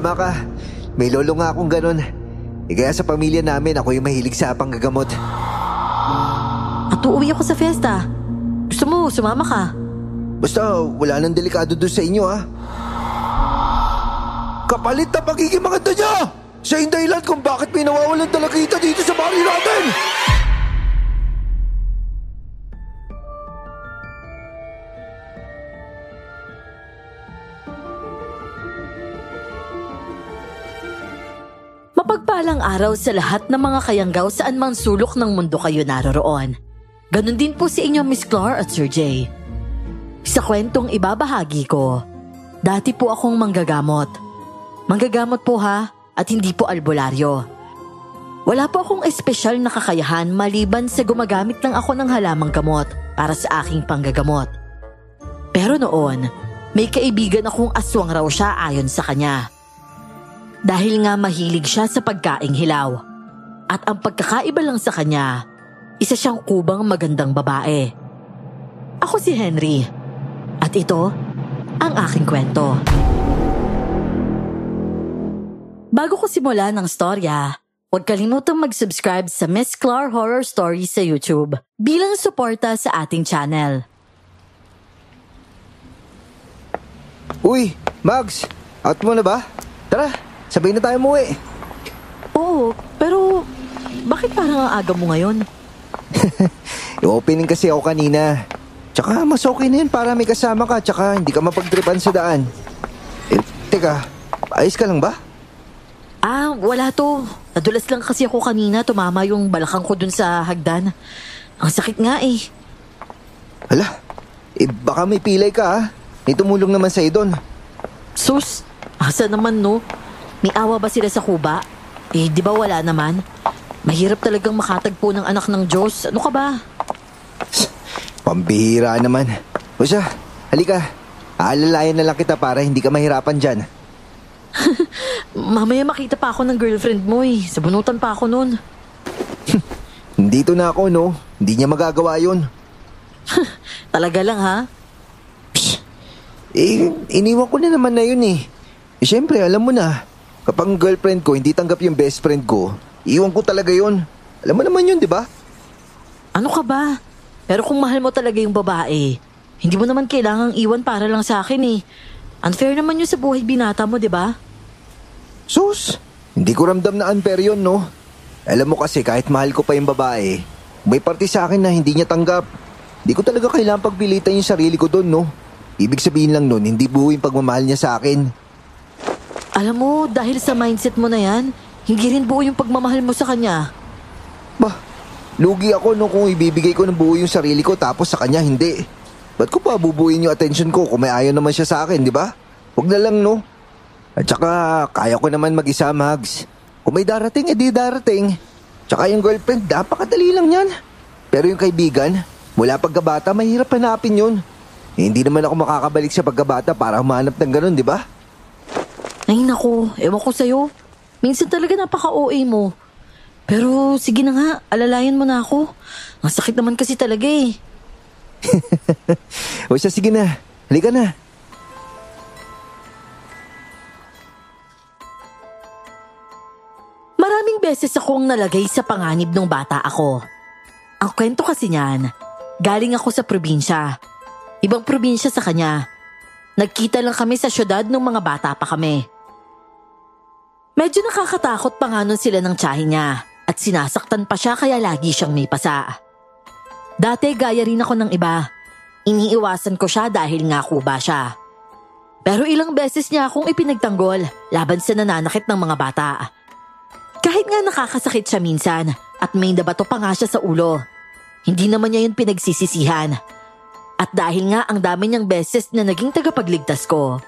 Tama ka. May lolo nga akong ganun. E kaya sa pamilya namin, ako yung mahilig sa panggagamot. At uuwi ako sa fiesta. Gusto mo, sumama ka. Basta wala nang delikado doon sa inyo, ha? Kapalit na pagiging maganda niya! Siya yung dahilan kung bakit may nawawalan talakita dito sa bari natin! Mapagpalang araw sa lahat ng mga kayanggaw saan mang sulok ng mundo kayo naroroon. Ganon din po si inyong Miss Clar at Sir Jay. Sa kwentong ibabahagi ko, dati po akong manggagamot. Manggagamot po ha, at hindi po albularyo. Wala po akong espesyal na kakayahan maliban sa gumagamit lang ako ng halamang gamot para sa aking panggagamot. Pero noon, may kaibigan akong aswang raw siya ayon sa kanya. Dahil nga mahilig siya sa pagkaing hilaw. At ang pagkakaiba lang sa kanya, isa siyang kubang magandang babae. Ako si Henry. At ito, ang aking kwento. Bago ko simula ng storya, huwag kalimutang mag-subscribe sa Miss Clar Horror Stories sa YouTube bilang suporta sa ating channel. Uy, Mags! Out mo na ba? Tara, sabay na tayo umuwi. Oo, pero bakit parang ang aga mo ngayon? I-opening kasi ako kanina. Tsaka mas okay na yun para may kasama ka tsaka hindi ka mapagtripan sa daan. Eh, teka, ayos ka lang ba? Ah, wala to. Nadulas lang kasi ako kanina, tumama yung balakang ko dun sa hagdan. Ang sakit nga eh. Hala, eh baka may pilay ka ha. May tumulong naman sa'yo doon. Sus, asa naman no? May awa ba sila sa kuba? Eh, di ba wala naman? Mahirap talagang makatagpo ng anak ng Diyos. Ano ka ba? Pambihira naman. O siya, halika. Aalalayan na lang kita para hindi ka mahirapan dyan. Mamaya makita pa ako ng girlfriend mo eh. Sabunutan pa ako nun. Dito na ako, no? Hindi niya magagawa yun. Talaga lang ha? Eh, iniwan ko na naman na yun eh. Eh, syempre, alam mo na. Kapag ang girlfriend ko hindi tanggap yung best friend ko, iwan ko talaga yun. Alam mo naman yun, di ba? Ano ka ba? Pero kung mahal mo talaga yung babae, hindi mo naman kailangang iwan para lang sa akin eh. Unfair naman yun sa buhay binata mo, di ba? Sus, hindi ko ramdam na unfair yun, no? Alam mo kasi kahit mahal ko pa yung babae, may parte sa akin na hindi niya tanggap. Hindi ko talaga kailangan pagpilitan yung sarili ko doon, no? Ibig sabihin lang nun, hindi buo yung pagmamahal niya sa akin. Alam mo, dahil sa mindset mo na yan, hindi rin buo yung pagmamahal mo sa kanya. Bah, lugi ako no kung ibibigay ko ng buo yung sarili ko tapos sa kanya hindi. Ba't ko pa bubuin yung attention ko kung may ayaw naman siya sa akin, di ba? Huwag na lang, no? At saka, kaya ko naman mag-isa, Mags. Kung may darating, edi darating. Tsaka yung girlfriend, napakadali lang yan. Pero yung kaibigan, mula pagkabata, mahirap hanapin yun. Eh, hindi naman ako makakabalik sa pagkabata para humanap ng ganun, di ba? Ay naku, ewan ko sa'yo. Minsan talaga napaka-OA mo. Pero sige na nga, alalayan mo na ako. Ang sakit naman kasi talaga eh. o siya, sige na. Halika na. Maraming beses akong nalagay sa panganib nung bata ako. Ang kwento kasi niyan, galing ako sa probinsya. Ibang probinsya sa kanya. Nagkita lang kami sa syudad nung mga bata pa kami. Medyo nakakatakot pa nga nun sila ng tsahin niya at sinasaktan pa siya kaya lagi siyang may pasa. Dati gaya rin ako ng iba. Iniiwasan ko siya dahil nga kuba siya. Pero ilang beses niya akong ipinagtanggol laban sa nananakit ng mga bata. Kahit nga nakakasakit siya minsan at may nabato pa nga siya sa ulo. Hindi naman niya yun pinagsisisihan. At dahil nga ang dami niyang beses na naging tagapagligtas ko,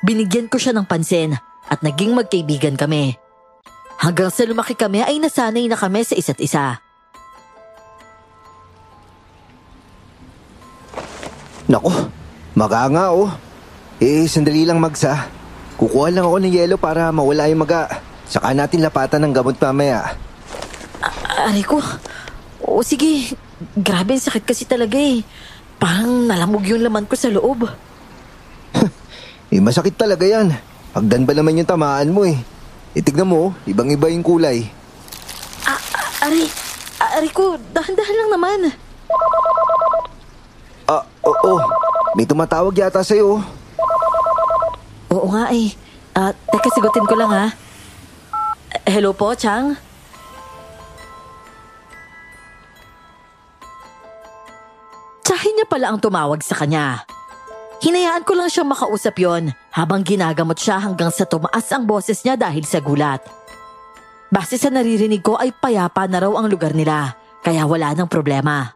binigyan ko siya ng pansin at naging magkaibigan kami. Hanggang sa lumaki kami ay nasanay na kami sa isa't isa. Nako, maga nga oh. Eh, sandali lang magsa. Kukuha lang ako ng yelo para mawala yung maga. Saka natin lapatan ng gamot mamaya. Aray ko. O sige, grabe sakit kasi talaga eh. Parang nalamog yung laman ko sa loob. Eh, masakit talaga yan. Hagdan ba naman yung tamaan mo eh. Itignan mo, ibang-iba yung kulay. Ah, ah, Ari, ah, Ari ko, dahan-dahan lang naman. Ah, oo. May tumatawag yata sa'yo. Oo nga eh. Ah, teka, sigutin ko lang ha. Eh, Hello po, Chang? Tsahin niya pala ang tumawag sa kanya. Hinayaan ko lang siyang makausap yon habang ginagamot siya hanggang sa tumaas ang boses niya dahil sa gulat. Base sa naririnig ko ay payapa na raw ang lugar nila, kaya wala nang problema.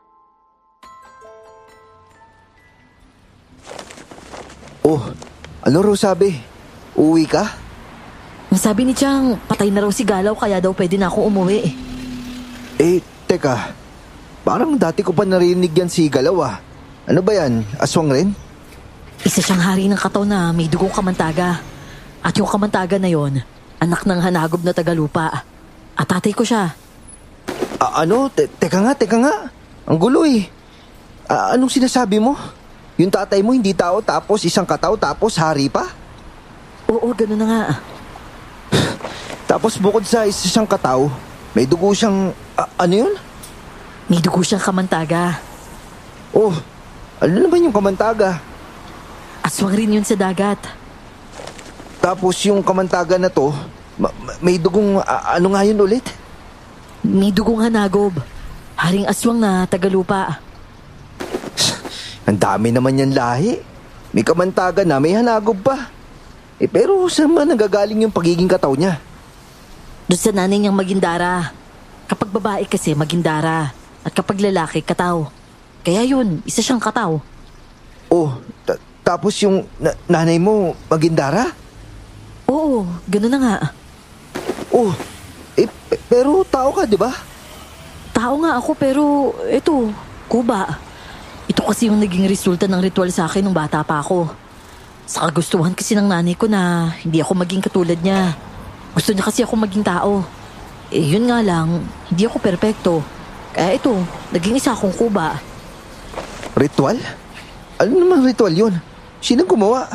Oh, ano raw sabi? Uwi ka? Ang sabi ni Chang, patay na raw si Galaw kaya daw pwede na ako umuwi. Eh, teka. Parang dati ko pa narinig yan si Galaw ah. Ano ba yan? Aswang rin? Isa siyang hari ng kataw na may dugong kamantaga. At yung kamantaga na yon, anak ng hanagob na tagalupa. At tatay ko siya. Ah, ano? Te- teka nga, teka nga. Ang gulo eh. Ah, anong sinasabi mo? Yung tatay mo hindi tao tapos isang kataw tapos hari pa? Oo, gano'n na nga. Tapos bukod sa isang kataw, may dugo siyang... ah, ano yun? May dugo siyang kamantaga. Oh, ano naman yung kamantaga? Aswang rin yun sa dagat. Tapos yung kamantaga na to, ma- ma- may dugong... ah, ano nga yun ulit? May dugong hanagob. Haring aswang na tagalupa. Ang dami naman yan lahi. May kamantaga na, may hanagog pa. Eh pero saan man nagagaling yung pagiging kataw niya? Doon sa nanay niyang magindara. Kapag babae kasi magindara. At kapag lalaki, kataw. Kaya yun, isa siyang kataw. Oh, ta- tapos yung na- nanay mo, magindara? Oo, gano'n na nga. Oh, eh, pe- pero tao ka, di ba? Tao nga ako pero ito, kuba. Ito kasi yung naging resulta ng ritual sa akin nung bata pa ako. Sa kagustuhan kasi ng nanay ko na hindi ako maging katulad niya. Gusto niya kasi ako maging tao. Eh yun nga lang, hindi ako perpekto. Kaya ito, naging isa akong kuba. Ritual? Ano namang ritual yun? Sinong gumawa?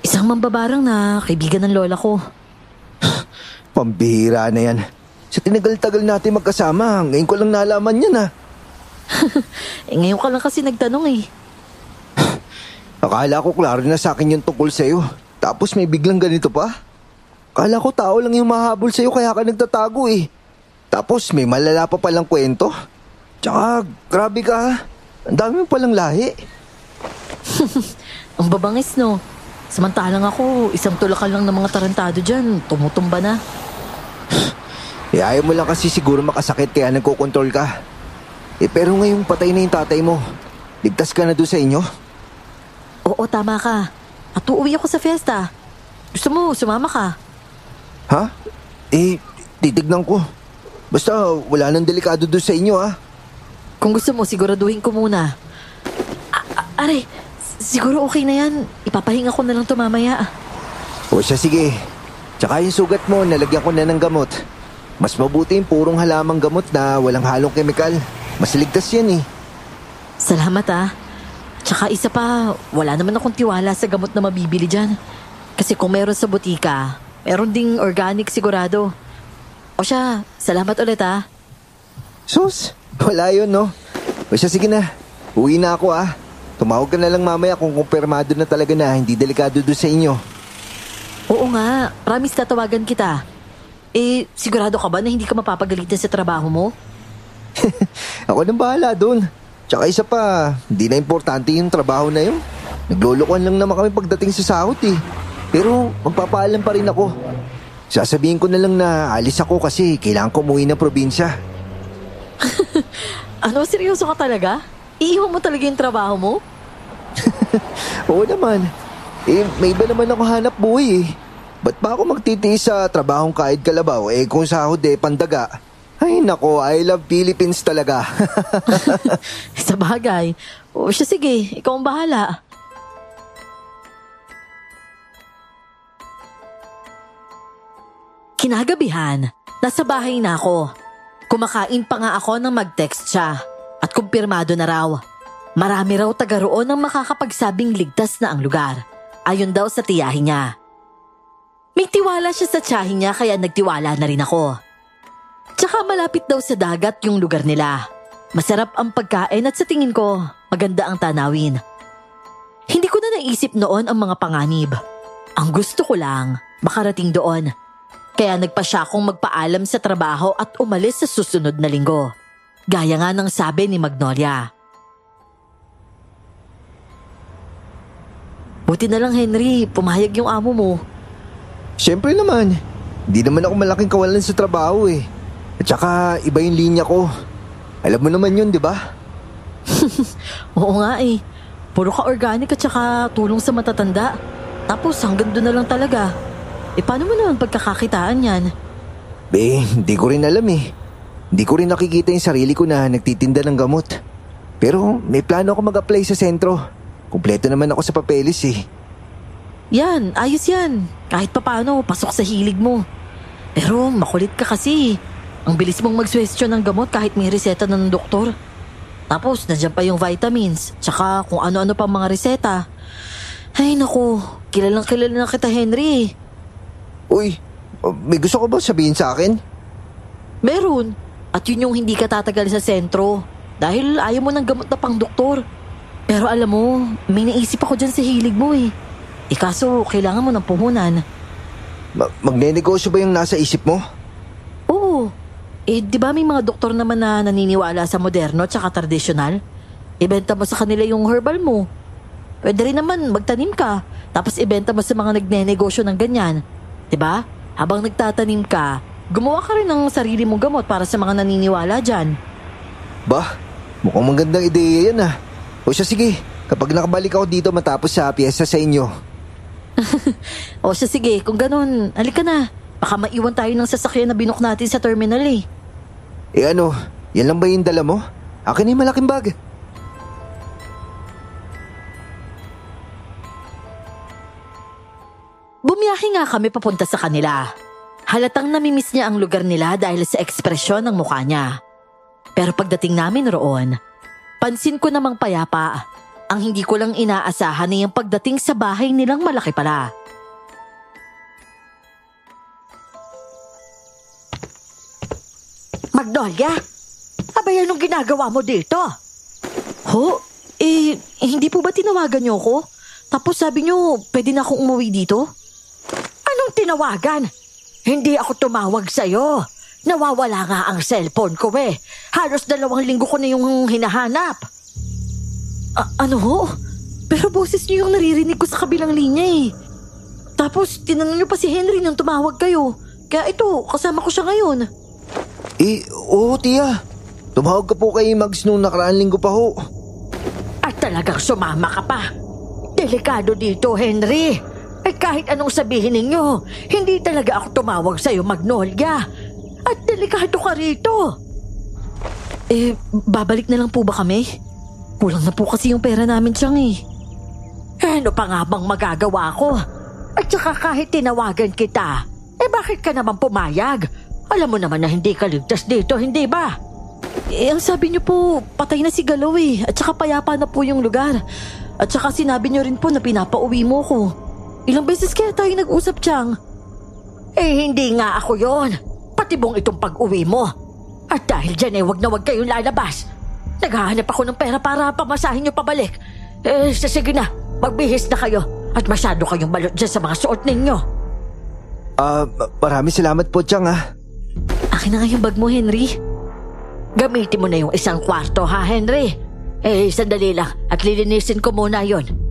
Isang mambabarang na kaibigan ng lola ko. Pambihira na yan. Sa tinagal-tagal natin magkasama, ngayon ko lang nalaman yan ah. Eh ngayon ka lang kasi nagtanong eh. Akala ko klaro na sa akin yung tungkol sa'yo. Tapos may biglang ganito pa. Akala ko tao lang yung mahabol sa'yo kaya ka nagtatago eh. Tapos may malala pa palang kwento. Tsaka grabe ka ha. Ang dami mo palang lahi. Ang babangis no. Samantalang ako, isang tulakan lang ng mga tarantado dyan, tumutumba na. Eh ayaw mo lang kasi siguro makasakit kaya nagkokontrol ka. Eh pero ngayong patay na yung tatay mo. Ligtas ka na doon sa inyo? Oo, tama ka. At uuwi ako sa fiesta. Gusto mo, sumama ka. Ha? Eh, titignan ko. Basta wala nang delikado doon sa inyo ha. Kung gusto mo, siguraduhin ko muna. A- a- aray, siguro okay na yan. Ipapahinga ko na lang to mamaya. O siya sige. Tsaka yung sugat mo, nalagyan ko na ng gamot. Mas mabuti yung purong halamang gamot na walang halong kemikal. Mas ligtas yan eh. Salamat ah. Tsaka isa pa, wala naman akong tiwala sa gamot na mabibili dyan. Kasi kung meron sa butika, meron ding organic sigurado. O siya, salamat ulit ah. Sus, wala yun no. O siya sige na. Uwi na ako ah. Tumawag ka na lang mamaya kung kumpirmado na talaga na hindi delikado doon sa inyo. Oo nga, promise tatawagan kita. Eh, sigurado ka ba na hindi ka mapapagalitan sa trabaho mo? Ako nang bahala doon. Tsaka isa pa, hindi na importante yung trabaho na yun. Naglolokohan lang naman kami pagdating sa sahot eh. Pero magpapaalam pa rin ako. Sasabihin ko na lang na alis ako kasi kailangan ko umuwi ng probinsya. Ano, seryoso ka talaga? Iiwan mo talaga yung trabaho mo? Oo naman. Eh, may iba naman ako hanap buhay eh. Ba't pa ako magtitiis sa trabahong kahit kalabaw eh kung sahod eh pandaga? Ay nako, I love Philippines talaga. sa bagay. O siya sige, ikaw ang bahala. Kinagabihan, nasa bahay na ako. Kumakain pa nga ako nang mag-text siya. At kumpirmado na raw. Marami raw taga roon ang makakapagsabing ligtas na ang lugar. Ayon daw sa tiyahin niya. May tiwala siya sa tiyahin niya kaya nagtiwala na rin ako. Tsaka malapit daw sa dagat yung lugar nila. Masarap ang pagkain at sa tingin ko, maganda ang tanawin. Hindi ko na naisip noon ang mga panganib. Ang gusto ko lang, makarating doon. Kaya nagpa siya akong magpaalam sa trabaho at umalis sa susunod na linggo. Gaya nga ng sabi ni Magnolia. Buti na lang Henry, pumayag yung amo mo. Siyempre naman, hindi naman ako malaking kawalan sa trabaho eh. At saka iba yung linya ko. Alam mo naman yun, di ba? Oo nga eh. Puro ka organic at saka tulong sa matatanda. Tapos hanggang doon na lang talaga. E paano mo naman pagkakakitaan yan? Be, hindi ko rin alam eh. Hindi ko rin nakikita yung sarili ko na nagtitinda ng gamot. Pero may plano ako mag-apply sa sentro. Kumpleto naman ako sa papeles eh. Yan, ayos yan. Kahit papano, pasok sa hilig mo. Pero makulit ka kasi. Ang bilis mong magswestyon ng gamot kahit may reseta na ng doktor. Tapos, nandiyan pa yung vitamins, tsaka kung ano-ano pa mga reseta. Ay naku, kilalang kilala na kita Henry. Uy, may gusto ko ba sabihin sa akin? Meron. At yun yung hindi ka tatagal sa sentro. Dahil ayaw mo ng gamot na pang doktor. Pero alam mo, may naisip ako dyan sa hilig mo eh. E kaso, kailangan mo ng puhunan. Ma- magnenegosyo ba yung nasa isip mo? Oo. Eh, di ba may mga doktor naman na naniniwala sa moderno at tradisyonal? Ibenta mo sa kanila yung herbal mo. Pwede rin naman magtanim ka, tapos ibenta mo sa mga nagnenegosyo ng ganyan. Di ba? Habang nagtatanim ka, gumawa ka rin ng sarili mong gamot para sa mga naniniwala dyan. Bah, mukhang magandang ideya yan ah. O siya sige, kapag nakabalik ako dito matapos sa piyesta sa inyo. o siya sige, kung ganun, halika na. Baka maiwan tayo ng sasakyan na binok natin sa terminal eh. Eh ano, yan lang ba yung dala mo? Akin yung malaking bag. Bumiyahe nga kami papunta sa kanila. Halatang namimiss niya ang lugar nila dahil sa ekspresyon ng mukha niya. Pero pagdating namin roon, pansin ko namang payapa. Ang hindi ko lang inaasahan ay ang pagdating sa bahay nilang malaki pala. Magnolia, abay anong ginagawa mo dito? Ho? Eh, hindi po ba tinawagan niyo ako? Tapos sabi niyo, pwede na akong umuwi dito? Anong tinawagan? Hindi ako tumawag sa'yo. Nawawala nga ang cellphone ko eh. Halos dalawang linggo ko na yung hinahanap. A- ano ho? Pero boses niyo yung naririnig ko sa kabilang linya eh. Tapos tinanong niyo pa si Henry nang tumawag kayo. Kaya ito, kasama ko siya ngayon. Eh, oo tiya. Tumawag ka po kay Mags nung nakaraan linggo pa ho. At talagang sumama ka pa. Delikado dito, Henry. Ay kahit anong sabihin ninyo, hindi talaga ako tumawag sa'yo, Magnolia. At delikado ka rito. Eh, babalik na lang po ba kami? Kulang na po kasi yung pera namin siyang eh. Ano pa nga bang magagawa ko? At saka kahit tinawagan kita, eh bakit ka naman pumayag? Alam mo naman na hindi ka ligtas dito, hindi ba? Eh, ang sabi niyo po, patay na si Galaw eh. At saka payapa na po yung lugar. At saka sinabi niyo rin po na pinapauwi mo ko. Ilang beses kaya tayo nag-usap, Chang? Eh, hindi nga ako yon. Pati bong itong pag-uwi mo. At dahil dyan eh, wag na wag kayong lalabas. Naghahanap ako ng pera para pamasahin niyo pabalik. Eh, sige na, magbihis na kayo. At masyado kayong balot dyan sa mga suot ninyo. Ah, uh, maraming salamat po, Chang ah. Akin na nga yung bag mo, Henry. Gamitin mo na yung isang kwarto, ha, Henry? Eh, sandali lang at lilinisin ko muna yon.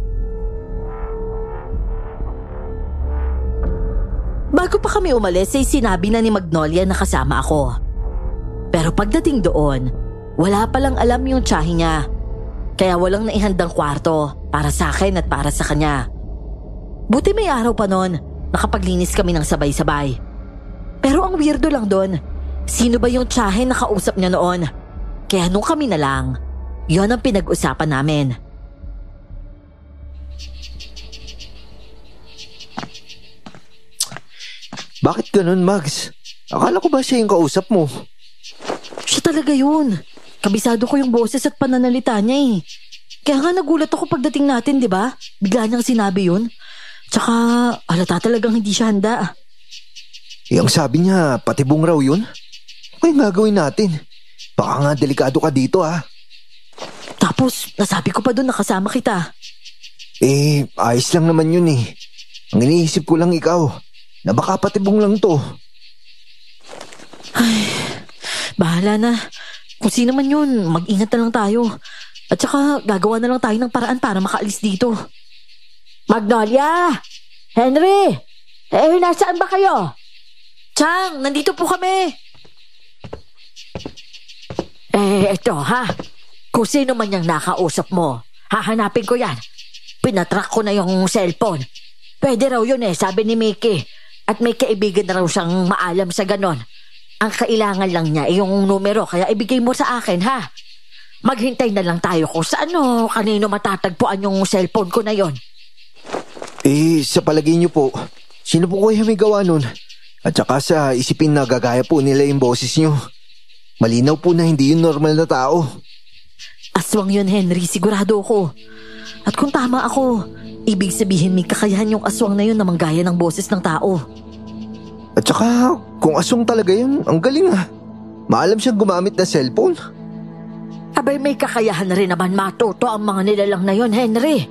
Bago pa kami umalis ay sinabi na ni Magnolia na kasama ako. Pero pagdating doon, wala palang alam yung tsahi niya. Kaya walang naihandang kwarto para sa akin at para sa kanya. Buti may araw pa noon, nakapaglinis kami ng sabay-sabay. Pero ang weirdo lang doon, Sino ba yung tsahe na kausap niya noon? Kaya nung kami na lang, yon ang pinag-usapan namin. Bakit ganun, Mags? Akala ko ba siya yung kausap mo? Siya talaga yun. Kabisado ko yung boses at pananalita niya eh. Kaya nga nagulat ako pagdating natin, di ba? Bigla niyang sinabi yun. Tsaka halata talagang hindi siya handa. Eh, ang sabi niya, patibong raw yun. Ano yung gagawin natin? Baka nga delikado ka dito ah. Tapos nasabi ko pa doon nakasama kita. Eh, ayos lang naman yun eh. Ang iniisip ko lang ikaw, na baka patibong lang to. Bahala na. Kung sino man yun, mag-ingat na lang tayo. At saka gagawa na lang tayo ng paraan para makaalis dito. Magnolia! Henry! Eh, nasaan ba kayo? Chang, nandito po kami. Eh, ito ha. Kung sino man yung nakausap mo, hahanapin ko yan. Pinatrack ko na yung cellphone. Pwede raw yun eh, sabi ni Mickey. At may kaibigan na raw siyang maalam sa ganon. Ang kailangan lang niya ay yung numero, kaya ibigay mo sa akin ha. Maghintay na lang tayo kung sa ano, kanino matatagpuan yung cellphone ko na yon. Eh, sa palagay niyo po, sino po kaya may gawa nun? At saka sa isipin na gagaya po nila yung boses niyo. Malinaw po na hindi yun normal na tao. Aswang yun, Henry. Sigurado ako. At kung tama ako, ibig sabihin may kakayahan yung aswang na yun na manggaya ng boses ng tao. At saka, kung aswang talaga yun, ang galing ah. Maalam siyang gumamit na cellphone. Abay may kakayahan na rin naman matuto ang mga nilalang na yon, Henry.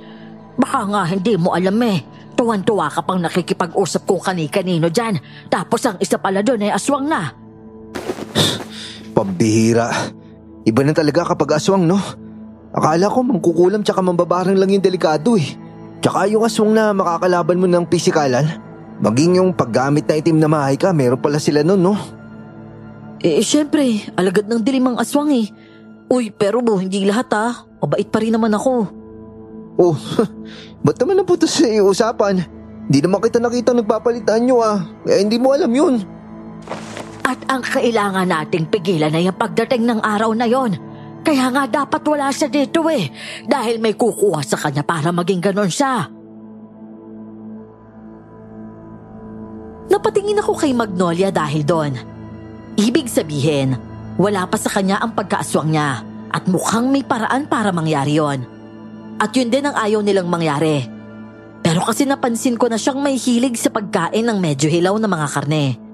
Baka nga hindi mo alam eh. Tuwan-tuwa ka pang nakikipag-usap kung kani-kanino dyan. Tapos ang isa pala doon ay aswang na. Pambihira. Iba na talaga kapag aswang, no? Akala ko mangkukulam tsaka mambabarang lang yung delikado eh. Tsaka yung aswang na makakalaban mo ng pisikalan. Maging yung paggamit na itim na mahay ka, meron pala sila nun, no? Eh, syempre, alagad ng dilim ang aswang eh. Uy, pero bo, hindi lahat ah. Mabait pa rin naman ako. Oh, ba't naman napunta sa usapan? Di naman kita nakita nagpapalitan nyo ah. Kaya hindi mo alam yun. At ang kailangan nating pigilan ay ang pagdating ng araw na yon. Kaya nga dapat wala siya dito eh. Dahil may kukuha sa kanya para maging ganon siya. Napatingin ako kay Magnolia dahil doon. Ibig sabihin, wala pa sa kanya ang pagkaaswang niya at mukhang may paraan para mangyari yon. At yun din ang ayaw nilang mangyari. Pero kasi napansin ko na siyang may hilig sa pagkain ng medyo hilaw na mga karne.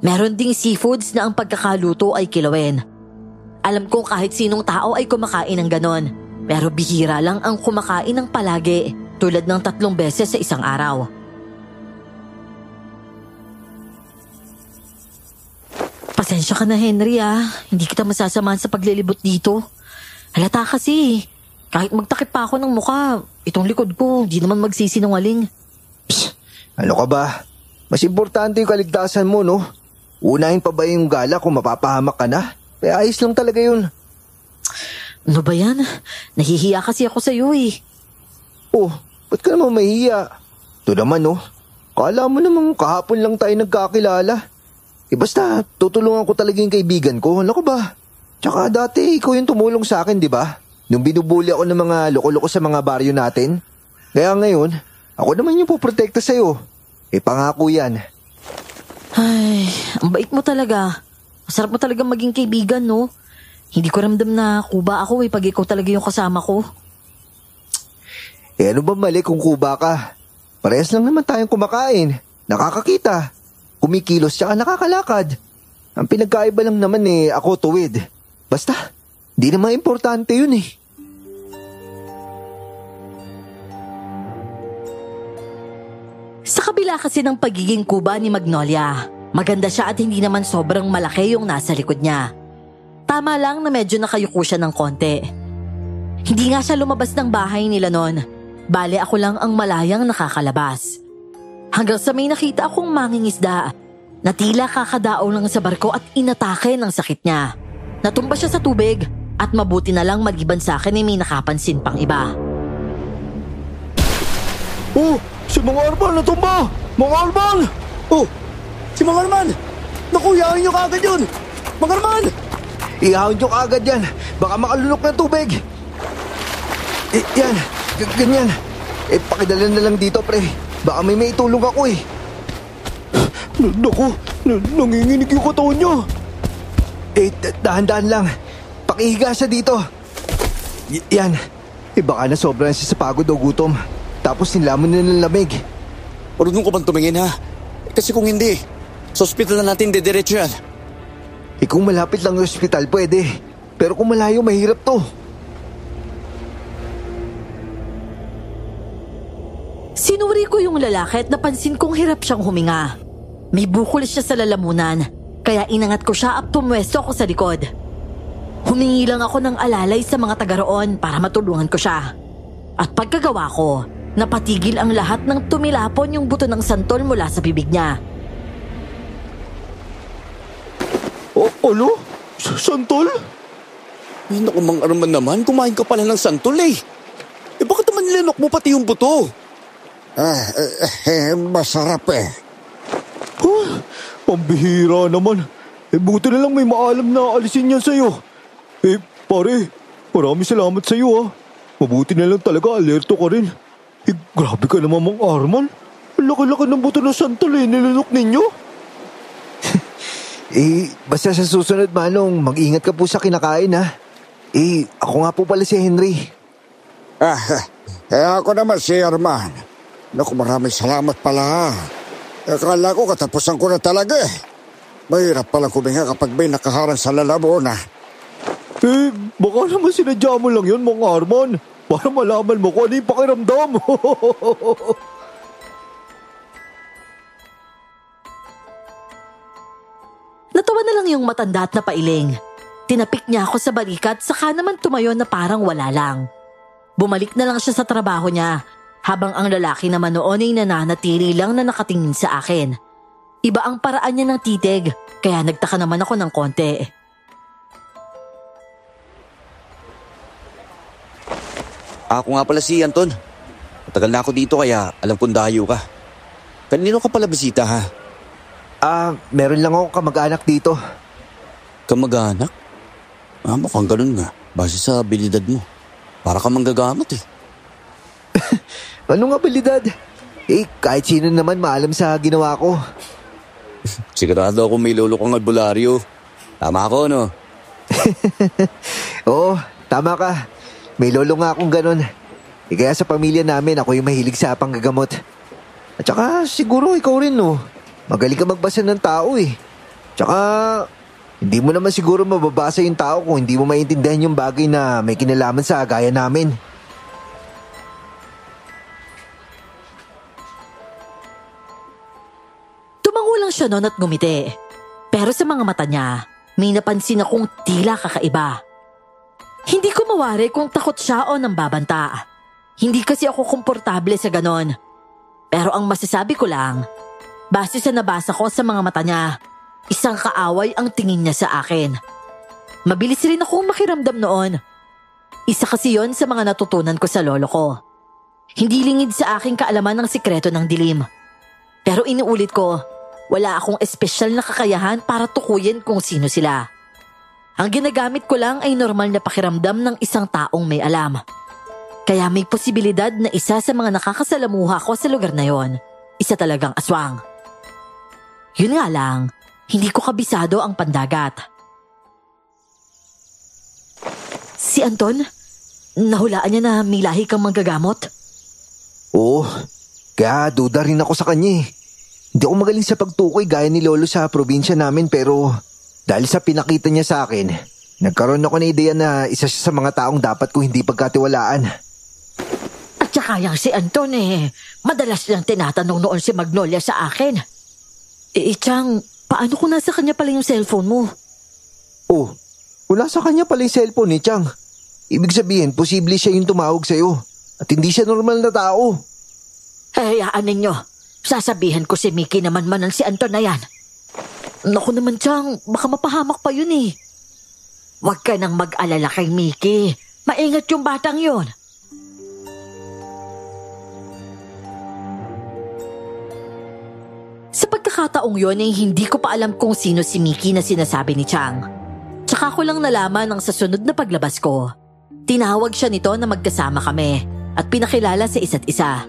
Meron ding seafoods na ang pagkakaluto ay kilawin. Alam ko kahit sinong tao ay kumakain ng ganon. Pero bihira lang ang kumakain ng palagi tulad ng tatlong beses sa isang araw. Pasensya ka na Henry ah. Hindi kita masasamahan sa paglilibot dito. Halata kasi. Kahit magtakip pa ako ng muka, itong likod ko, di naman magsisinungaling. Psst, ano ka ba? Mas importante yung kaligtasan mo, no? Unahin pa ba yung gala kung mapapahamak ka na? Kaya ayos lang talaga yun. Ano ba yan? Nahihiya kasi ako sa iyo eh. Oh, ba't ka naman mahiya? Ito naman, no? Kala mo namang kahapon lang tayo nagkakilala. Eh basta, tutulungan ko talaga yung kaibigan ko. Ano ko ba? Tsaka dati, ikaw yung tumulong sa akin, di ba? Nung binubuli ako ng mga loko-loko sa mga baryo natin. Kaya ngayon, ako naman yung puprotekta sa'yo. Eh pangako yan. Ay, ang bait mo talaga. Masarap mo talaga maging kaibigan, no? Hindi ko ramdam na kuba ako eh pag ikaw talaga yung kasama ko. Eh ano ba mali kung kuba ka? Parehas lang naman tayong kumakain. Nakakakita. Kumikilos tsaka nakakalakad. Ang pinagkaiba lang naman eh, ako tuwid. Basta, di naman importante yun eh. Sa kabila kasi ng pagiging kuba ni Magnolia, maganda siya at hindi naman sobrang malaki yung nasa likod niya. Tama lang na medyo nakayuko siya ng konti. Hindi nga siya lumabas ng bahay nila noon. Bale ako lang ang malayang nakakalabas. Hanggang sa may nakita akong mangingisda na tila kakadao lang sa barko at inatake ng sakit niya. Natumba siya sa tubig at mabuti na lang maliban sa akin ay may nakapansin pang iba. Oh, si Mang Arman natumba! Mang Arman! Oh, si Mang Arman! Naku, yahin niyo kagad yun! Mang Arman! Ihawin nyo kaagad yan. Baka makalunok ng tubig. Eh, yan. G- ganyan. Eh, pakidala na lang dito, pre. Baka may may itulong ako eh. Naku, nanginginig yung katawan niya. Eh, dahan-dahan lang. Pakihiga siya dito. Y- yan. Eh, baka na sobrang siya sa pagod o gutom. Tapos nilamon na ng lamig. Marunong ka bang tumingin ha? Kasi kung hindi, sa ospital na natin dediretso yan. Eh kung malapit lang yung ospital, pwede. Pero kung malayo, mahirap to. Sinuri ko yung lalaki at napansin kong hirap siyang huminga. May bukol siya sa lalamunan, kaya inangat ko siya at pumwesto ako sa likod. Humingi lang ako ng alalay sa mga taga roon para matulungan ko siya. At pagkagawa ko, napatigil ang lahat ng tumilapon yung buto ng santol mula sa bibig niya. O, ano? S- Santol? Ay, naku, Mang Arman naman, kumain ka pala ng santol eh. Eh bakit naman nilanok mo pati yung buto? Ah, eh, eh, masarap eh. Huh, pambihira naman. Eh buti na lang may maalam na alisin yan sa'yo. Eh pare, maraming salamat sa'yo ah. Mabuti na lang talaga alerto ka rin. Eh grabe ka naman Mang Arman. Ang laki-laki ng buto ng santol eh, nilalok ninyo. eh, basta sa susunod manong, mag-ingat ka po sa kinakain ha. Eh, ako nga po pala si Henry. Ah, eh ako naman si Arman. Naku, maraming salamat pala. Akala ko katapusan ko na talaga eh. Mahirap pala kuminga kapag may nakaharang sa lalabona. Eh, baka naman sinadya mo lang yun, Mang Arman. Para malaman mo kung ano yung pakiramdam. Natawa na lang yung matanda at napailing. Tinapik niya ako sa balikat saka naman tumayo na parang wala lang. Bumalik na lang siya sa trabaho niya habang ang lalaki naman noon ay nananatili lang na nakatingin sa akin. Iba ang paraan niya ng titig kaya nagtaka naman ako ng konti. Ako nga pala si Anton. Matagal na ako dito kaya alam kong dayo ka. Kanino ka pala bisita ha? Ah, meron lang ako kamag-anak dito. Kamag-anak? Ah, mukhang ganun nga. Base sa abilidad mo. Para ka manggagamot eh. Ano nga abilidad? Eh, kahit sino naman maalam sa ginawa ko. Sigurado ako may lolo kang albularyo. Tama ako, no? Oo, tama ka. May lolo nga akong ganun. Eh, kaya sa pamilya namin, ako yung mahilig sa panggagamot. At saka, siguro ikaw rin, no? Magaling ka magbasa ng tao, eh. Tsaka, hindi mo naman siguro mababasa yung tao kung hindi mo maintindihan yung bagay na may kinalaman sa gaya namin. Tumango lang siya noon at ngumiti. Pero sa mga mata niya, may napansin akong tila kakaiba. Hindi ko mawari kung takot siya o nang babanta. Hindi kasi ako komportable sa ganon. Pero ang masasabi ko lang, base sa nabasa ko sa mga mata niya, isang kaaway ang tingin niya sa akin. Mabilis rin akong makiramdam noon. Isa kasi yon sa mga natutunan ko sa lolo ko. Hindi lingid sa aking kaalaman ng sikreto ng dilim. Pero inuulit ko, wala akong espesyal na kakayahan para tukuyin kung sino sila. Ang ginagamit ko lang ay normal na pakiramdam ng isang taong may alam. Kaya may posibilidad na isa sa mga nakakasalamuha ko sa lugar na yon, isa talagang aswang. Yun nga lang, hindi ko kabisado ang pandagat. Si Anton, nahulaan niya na may lahi kang manggagamot? Oo, kaya duda rin ako sa kanya eh. Hindi ako magaling sa pagtukoy gaya ni Lolo sa probinsya namin pero dahil sa pinakita niya sa akin, nagkaroon ako ng ideya na isa siya sa mga taong dapat ko hindi pagkatiwalaan. At saka yung si Anton eh, madalas lang tinatanong noon si Magnolia sa akin. Eh, Chang, paano kung nasa kanya pala yung cellphone mo? Oh, wala sa kanya pala yung cellphone ni Chang. Ibig sabihin, posible siya yung tumawag sa'yo. At hindi siya normal na tao. Hayaan ninyo. Sasabihin ko si Mickey naman manan si Anton na yan. Naku naman, Chang, baka mapahamak pa yun eh. Huwag ka nang mag-alala kay Mickey. Maingat yung batang yon. Sa pagkakataong yon ay hindi ko pa alam kung sino si Mickey na sinasabi ni Chang. Tsaka ko lang nalaman ang sa sunod na paglabas ko. Tinawag siya nito na magkasama kami at pinakilala sa isa't isa.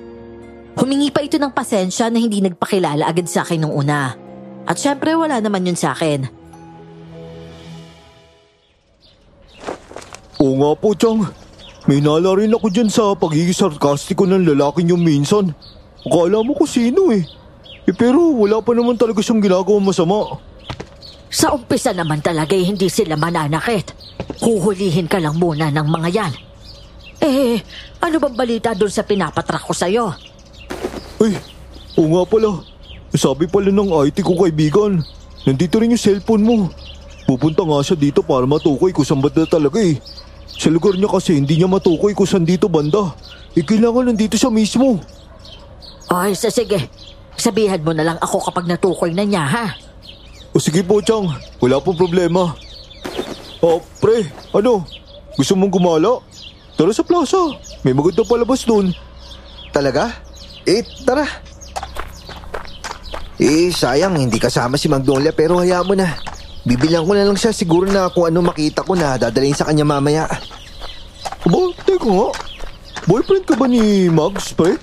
Humingi pa ito ng pasensya na hindi nagpakilala agad sa akin nung una. At syempre wala naman yun sa akin. Oo nga po, Chang. May nala rin ako dyan sa pagiging sarkastiko ng lalaking yung minsan. Akala mo ko sino eh. Eh pero wala pa naman talaga siyang ginagawang masama. Sa umpisa naman talaga eh, hindi sila mananakit. Huhulihin ka lang muna ng mga yan. Eh, ano bang balita doon sa pinapatrak ko sa'yo? Ay, oo nga pala. Sabi pala ng IT ko kaibigan. Nandito rin yung cellphone mo. Pupunta nga siya dito para matukoy kung saan banda talaga eh. Sa lugar niya kasi hindi niya matukoy kung saan dito banda. Eh kailangan nandito siya mismo. Ay, sa sige. Sabihan mo na lang ako kapag natukoy na niya, ha? O sige po, Chang. Wala pong problema. Oh, pre, ano? Gusto mong gumala? Tara sa plaza. May maganda palabas dun. Talaga? Eh, tara. Eh, sayang, hindi kasama si Magnolia pero hayaan mo na. Bibilang ko na lang siya siguro na kung ano makita ko na dadalhin sa kanya mamaya. Aba, teka nga. Boyfriend ka ba ni Mags, pre?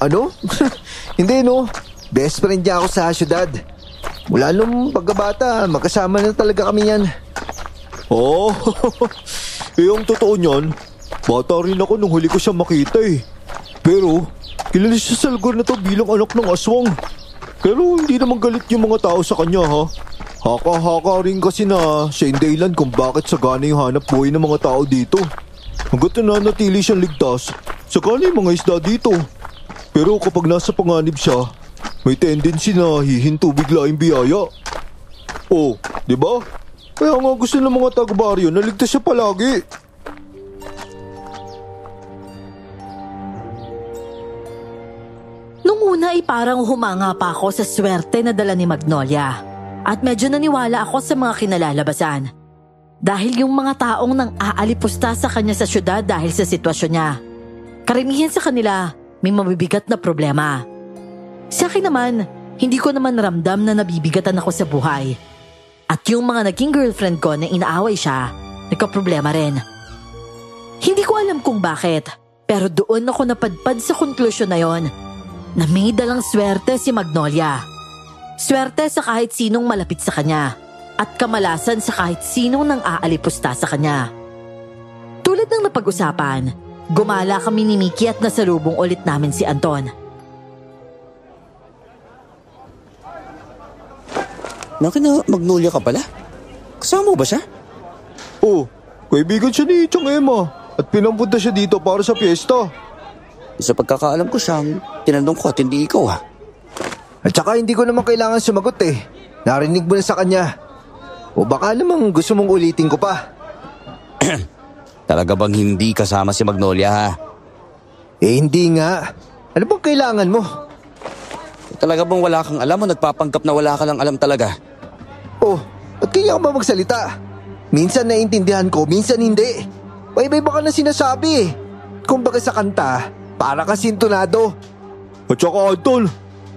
Ano? hindi no. Best friend niya ako sa syudad. Mula nung pagkabata, magkasama na talaga kami yan. Oh, eh ang totoo niyan, bata rin ako nung huli ko siya makita eh. Pero, kilala siya sa lugar na to bilang anak ng aswang. Pero hindi naman galit yung mga tao sa kanya ha. Haka-haka rin kasi na siya yung dahilan kung bakit sagana yung hanap buhay ng mga tao dito. Hanggat nanatili siyang ligtas, sagana yung mga isda dito. Pero kapag nasa panganib siya, may tendency na hihinto bigla yung biyaya. Oh, di ba? Kaya nga gusto ng mga taga-baryo na siya palagi. Nung una ay parang humanga pa ako sa swerte na dala ni Magnolia. At medyo naniwala ako sa mga kinalalabasan. Dahil yung mga taong nang aalipusta sa kanya sa syudad dahil sa sitwasyon niya. Karamihan sa kanila may mabibigat na problema. Sa akin naman, hindi ko naman ramdam na nabibigatan ako sa buhay. At yung mga naging girlfriend ko na inaaway siya, nagka-problema rin. Hindi ko alam kung bakit, pero doon ako napadpad sa konklusyon na yon na may dalang swerte si Magnolia. Swerte sa kahit sinong malapit sa kanya at kamalasan sa kahit sinong nang aalipusta sa kanya. Tulad ng napag-usapan, gumala kami ni Mickey at nasalubong ulit namin si Anton. Naki na Magnolia ka pala? Kasama mo ba siya? Oh, kaibigan siya ni Chang Emma at pinampunta siya dito para sa piyesta. Sa pagkakaalam ko siyang, tinanong ko at hindi ikaw ha. At saka hindi ko naman kailangan sumagot eh. Narinig mo na sa kanya. O baka namang gusto mong ulitin ko pa. Talaga bang hindi kasama si Magnolia ha? Eh hindi nga. Ano bang kailangan mo? Talaga bang wala kang alam o nagpapanggap na wala ka lang alam talaga? Oh, at kaya ka ba magsalita? Minsan naiintindihan ko, minsan hindi. May iba ka na sinasabi eh. Kumbaga sa kanta, para ka sintonado. At saka Anton,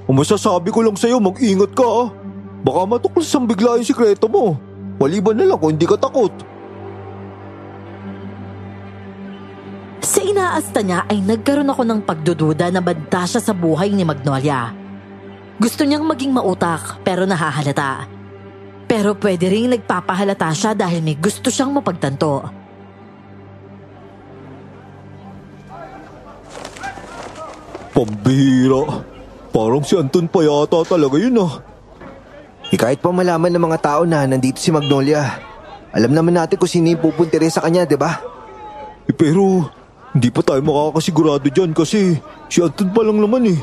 ang masasabi ko lang sa'yo, mag-ingat ka ah. Baka matuklasan bigla yung sikreto mo. Maliban na lang kung hindi ka takot. Sa inaasta niya ay nagkaroon ako ng pagdududa na banta siya sa buhay ni Magnolia. Gusto niyang maging mautak pero nahahalata. Pero pwede rin nagpapahalata siya dahil may gusto siyang mapagtanto. Pambihira. Parang si Anton pa yata talaga yun ah. Eh kahit pa malaman ng mga tao na nandito si Magnolia, alam naman natin kung sino yung pupuntere sa kanya, di ba? Eh pero, hindi pa tayo makakasigurado dyan kasi si Anton pa lang naman eh.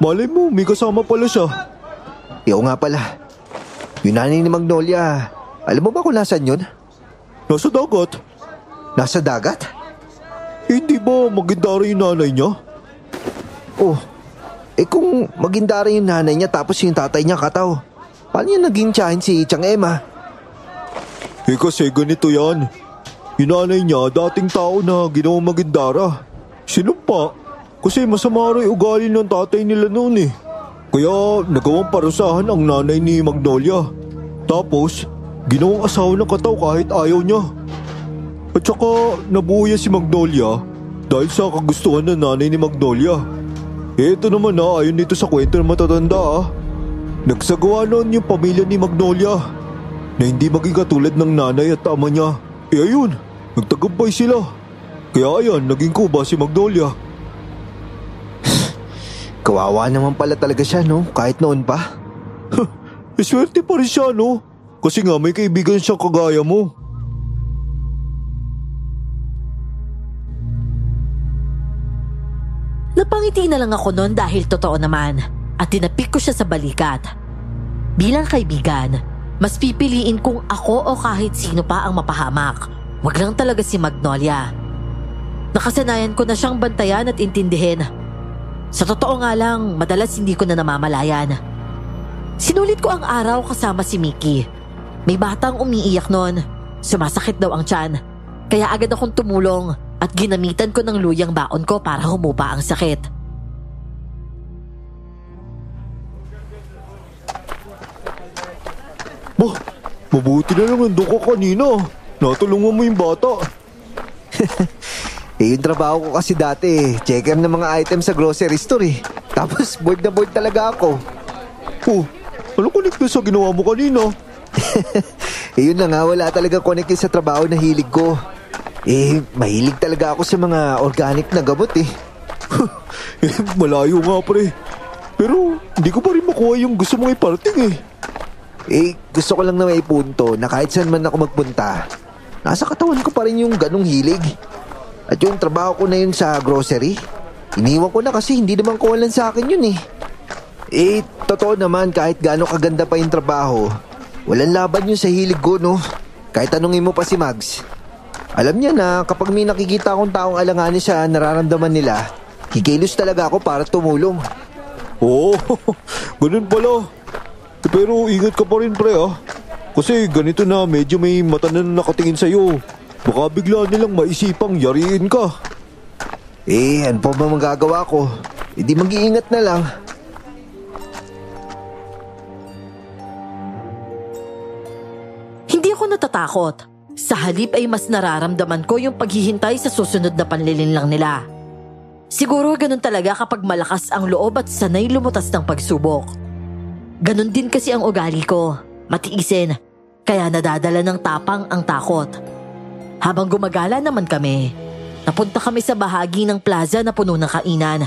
Malay mo, may kasama pala siya. Eh oo nga pala. Yung nanay ni Magnolia, alam mo ba kung nasan yun? Nasa dagat. Nasa dagat? Eh, hindi ba maganda rin yung nanay niya? Oh, eh kung magindara yung nanay niya tapos yung tatay niya kataw, paano yung naging tiyahin si Chang Emma? Eh kasi ganito yan. Yung nanay niya, dating tao na ginawang magindara. Sinumpa. Kasi masama rin ugali ng tatay nila noon eh. Kaya nagawang parusahan ang nanay ni Magnolia. Tapos, ginawang asawa ng kataw kahit ayaw niya. At saka, nabuhay si Magnolia dahil sa kagustuhan ng nanay ni Magnolia. Eh, ito naman na ayon dito sa kwento ng matatanda ah. Nagsagawa noon yung pamilya ni Magnolia na hindi maging katulad ng nanay at ama niya. Eh ayun, nagtagumpay sila. Kaya ayan, naging kuba si Magnolia. Kawawa naman pala talaga siya, no? Kahit noon pa. Eh, swerte pa rin siya, no? Kasi nga may kaibigan siyang kagaya mo. Napangiti na lang ako noon dahil totoo naman at tinapik ko siya sa balikat. Bilang kaibigan, mas pipiliin kung ako o kahit sino pa ang mapahamak. Wag lang talaga si Magnolia. Nakasanayan ko na siyang bantayan at intindihin. Sa totoo nga lang, madalas hindi ko na namamalayan. Sinulit ko ang araw kasama si Mickey. May batang umiiyak noon. Sumasakit daw ang tiyan. Kaya agad akong tumulong at ginamitan ko ng luyang baon ko para humupa ang sakit. Bah, mabuti na lang nandun ka kanina. Natulungan mo yung bata. Eh, yung trabaho ko kasi dati, checker ng mga items sa grocery store eh. Tapos bored na bored talaga ako. Oh, ano connect sa ginawa mo kanina? Eh, yun na nga, wala talaga connect sa trabaho na hilig ko. Eh, mahilig talaga ako sa mga organic na gamot eh. Eh, malayo nga pre. Pero hindi ko pa rin makuha yung gusto mong iparating eh. Eh, gusto ko lang na may punto na kahit saan man ako magpunta, nasa katawan ko pa rin yung ganong hilig. At yung trabaho ko na yun sa grocery, iniwan ko na kasi hindi naman kuwalan sa akin yun eh. Eh, totoo naman kahit gaano kaganda pa yung trabaho, walang laban yun sa hilig ko no. Kahit tanungin mo pa si Mags. Alam niya na kapag may nakikita akong taong alanganin sa nararamdaman nila, kikilos talaga ako para tumulong. Oo, ganun pala. Eh, Pero ingat ka pa rin pre ah. Kasi ganito na medyo may mata na nakatingin sa'yo. Baka bigla nilang maisipang yariin ka. Eh, ano pa ba magagawa ko? Eh di mag-iingat na lang. Hindi ako natatakot. Sa halip ay mas nararamdaman ko yung paghihintay sa susunod na panlilinlang nila. Siguro ganun talaga kapag malakas ang loob at sanay lumutas ng pagsubok. Ganun din kasi ang ugali ko. Matiisin. Kaya nadadala ng tapang ang takot. Habang gumagala naman kami, napunta kami sa bahagi ng plaza na puno ng kainan.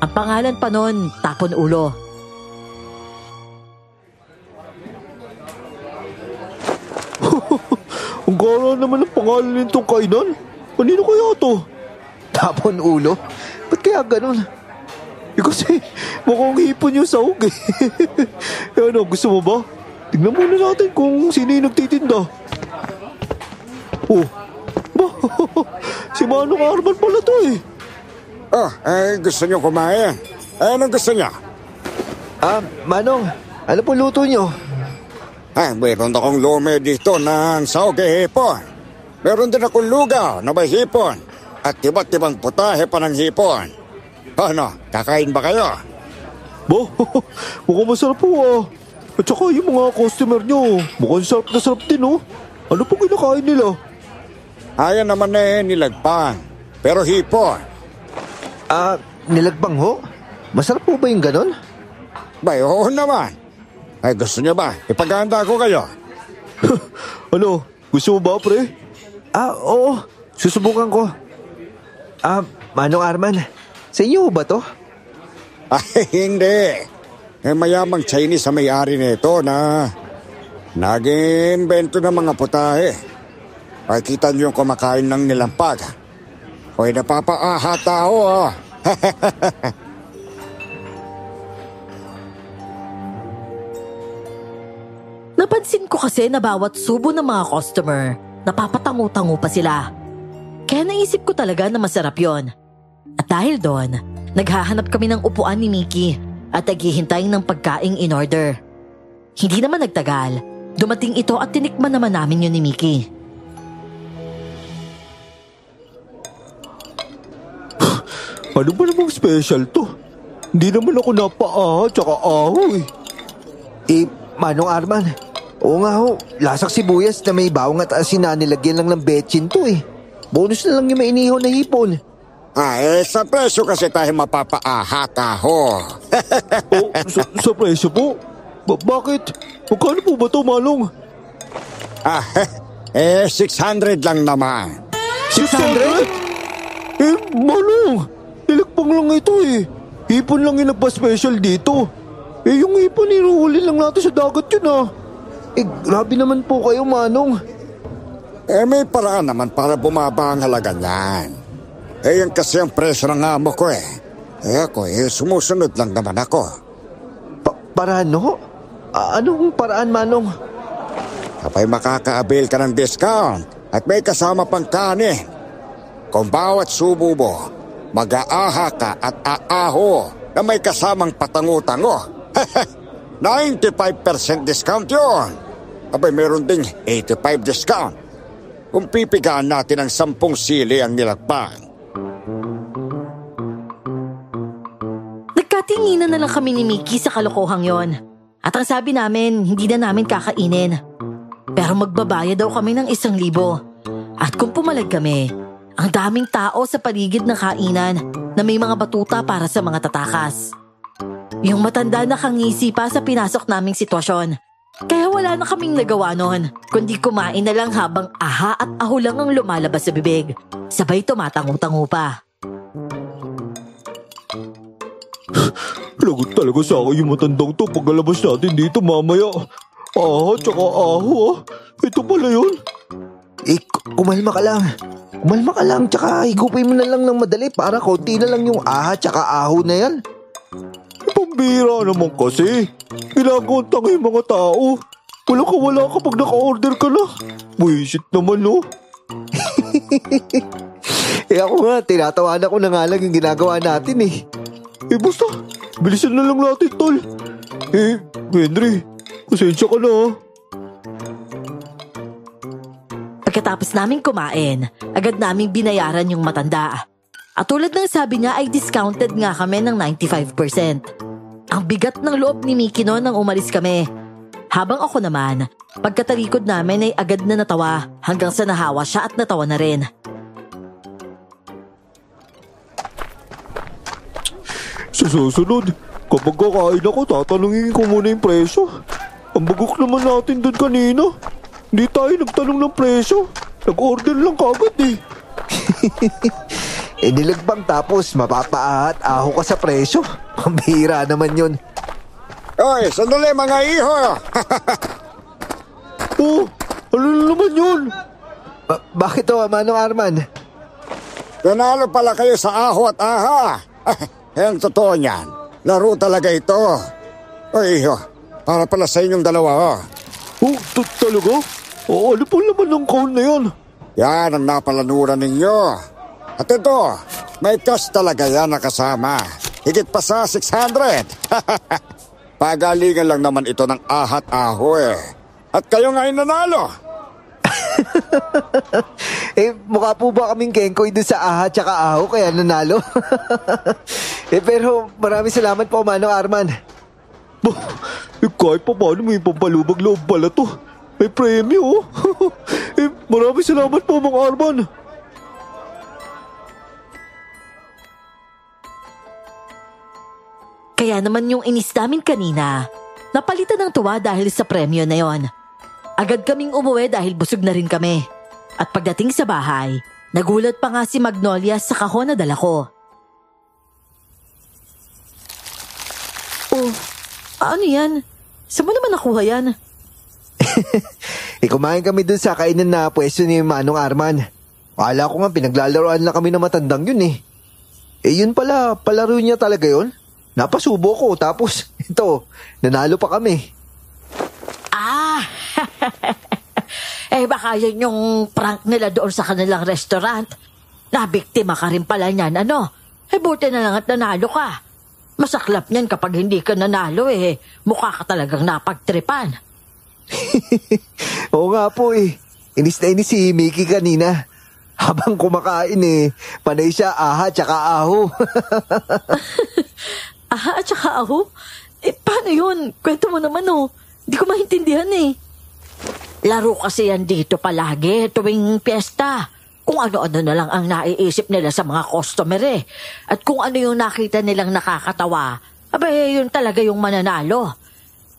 Ang pangalan pa nun, Tapon Ulo. Ang gara naman ang pangalan nitong kainan. Kanino kaya to? Tapon ulo? Ba't kaya ganun? Eh kasi mukhang hipon yung sahog eh. eh ano, gusto mo ba? Tignan muna natin kung sino yung nagtitinda. Oh, ba, si Manong Arman pala to eh. Oh, eh, gusto niyo kumain? Eh, anong gusto niya? Ah, Manong, ano po luto nyo? Ah, mayroon akong lume dito ng saog eh, hipon. Meron din akong lugaw na may hipon. At iba't ibang putahe pa ng hipon. Ano, kakain ba kayo? Ba, mukhang masarap po ah. At saka yung mga customer nyo, mukhang sarap na sarap din oh. Ano po kinakain nila? Ayan naman eh, nilagpang. Pero hipon. Ah, nilagpang ho? Masarap po ba yung ganon? Bay, oo naman. Ay, gusto niyo ba? Ipaganda ko kayo. Ano, gusto mo ba pre? Ah, oo. Susubukan ko. Ah, Manong Arman, sa inyo ba to? Ay, hindi. Eh, mayamang Chinese sa may-ari nito na nag-invento ng mga putahe. Ay, kita niyo yung kumakain ng nilampag. Hoy, napapaaha tao, ah. Napansin ko kasi na bawat subo ng mga customer, napapatango-tango pa sila. Kaya naisip ko talaga na masarap yon. At dahil doon, naghahanap kami ng upuan ni Mickey at naghihintay ng pagkaing in order. Hindi naman nagtagal, dumating ito at tinikman naman namin yun ni Mickey. Ano ba namang special to? Hindi naman ako napaaha tsaka ahoy. Eh, Manong Arman, oo nga ho, lasak sibuyas na may bawang at asin na nilagyan lang ng betchin to eh. Bonus na lang yung may inihaw na hipon. ah, eh, sa presyo kasi tayo mapapaaha taho. Oh, sa, sa presyo po? Ba- bakit? Magkano po ba to, Malong? ah, eh, 600 lang naman. 600? Eh, Malong! Nilagpang lang ito eh. Hipon lang yung nagpa-special dito. Eh yung hipon, inuuli lang natin sa dagat yun ah. Eh, grabe naman po kayo, Manong. Eh may paraan naman para bumaba ang halaga niyan. Eh yan kasi ang presyo ng amo ko eh. Eh ako eh sumusunod lang naman ako. Pa- paraan, no? Ah, anong paraan, Manong? Kapag makakaabil ka ng discount at may kasama pang kanin. Kung bawat subo mo, mag-aaha ka at aaho na may kasamang patango-tango. 95% discount yon. Abay meron ding 85 discount. Kung pipigaan natin ang 10 sili ang nilagpan. Nagkatinginan na lang kami ni Mickey sa kalokohang yon. At ang sabi namin, hindi na namin kakainin. Pero magbabayad daw kami ng isang libo. At kung pumalag kami, ang daming tao sa paligid ng kainan na may mga batuta para sa mga tatakas. Yung matanda nakangisi pa sa pinasok naming sitwasyon. Kaya wala na kaming nagawa noon, kundi kumain na lang habang aha at aho lang ang lumalabas sa bibig. Sabay tumatango-tango pa. Lagot talaga sa akin yung matandang to pagkalabas natin dito mamaya. Ah, tsaka aho ah. Ito pala yun. Eh, kumalma ka lang. Kumalma ka lang, tsaka higupin mo na lang ng madali para konti na lang yung aha tsaka aho na yan. Pambira naman kasi. Ginagawang tanga yung mga tao. Wala ka wala kapag naka-order ka na. Buisit naman no. Eh ako nga, tinatawanan ko na nga lang yung ginagawa natin eh. Eh basta, bilisan na lang natin tol. Eh, Henry, pasensya ka na ah. Pagkatapos naming kumain, agad naming binayaran yung matanda. At tulad ng sabi niya ay discounted nga kami ng 95%. Ang bigat ng loob ni Mickey noon nang umalis kami. Habang ako naman, pagkatalikod namin ay agad na natawa hanggang sa nahawa siya at natawa na rin. Sa susunod, kapag kakain ako, tatanungin ko muna yung presyo. Ang bagok naman natin doon kanina. Hindi tayo nagtanong ng presyo. Nag-order lang kagad eh. Nilagbang tapos mapapaahat aho ka sa presyo. Pambihira naman yun. Oy, sandali mga iho! Oh, ano na naman yun? Ba- bakit to, Manong Arman? Nanalo pala kayo sa aho at aha. ang totoo niyan. Laro talaga ito. Oy, iho. Para pala sa inyong dalawa, oh. Oh, talaga? Oh, ano pa naman ng count na yan? Yan ang napalanuran ninyo. At ito, may cash talaga yan na kasama. Higit pa sa 600. Pagalingan lang naman ito ng ahat aho eh. At kayo nga nanalo. Eh, mukha po ba kaming kengkoy doon sa aha tsaka aho kaya nanalo? eh, pero maraming salamat po, Manong Arman. Bah, eh, kahit pa paano may pampalubag loob pala to. May premyo oh. eh, maraming salamat po mga Arman. Kaya naman yung inis namin kanina, napalitan ng tuwa dahil sa premyo na yon. Agad kaming umuwi dahil busog na rin kami. At pagdating sa bahay, nagulat pa nga si Magnolia sa kahon na dala ko. Oh, ano yan? Saan mo naman nakuha yan? Eh, kumain kami doon sa kainan na pwesto ni Manong Arman. Akala ko nga pinaglalaroan lang kami ng matandang yun eh. Eh, yun pala, palaro niya talaga yun. Napasubo ko, tapos ito, nanalo pa kami. Ah! eh baka yun yung prank nila doon sa kanilang restaurant. Nabiktima ka rin pala niyan, ano? Eh buti na lang at nanalo ka. Masaklap niyan kapag hindi ka nanalo eh. Mukha ka talagang napagtripan. Oo nga po eh. Inis na inis si Mickey kanina. Habang kumakain eh, panay siya aha tsaka aho. Aha, at saka aho? Eh, paano yun? Kwento mo naman oh. Hindi ko maintindihan eh. Laro kasi yan dito palagi tuwing piyesta. Kung ano-ano na lang ang naiisip nila sa mga customer eh. At kung ano yung nakita nilang nakakatawa, abay yun talaga yung mananalo.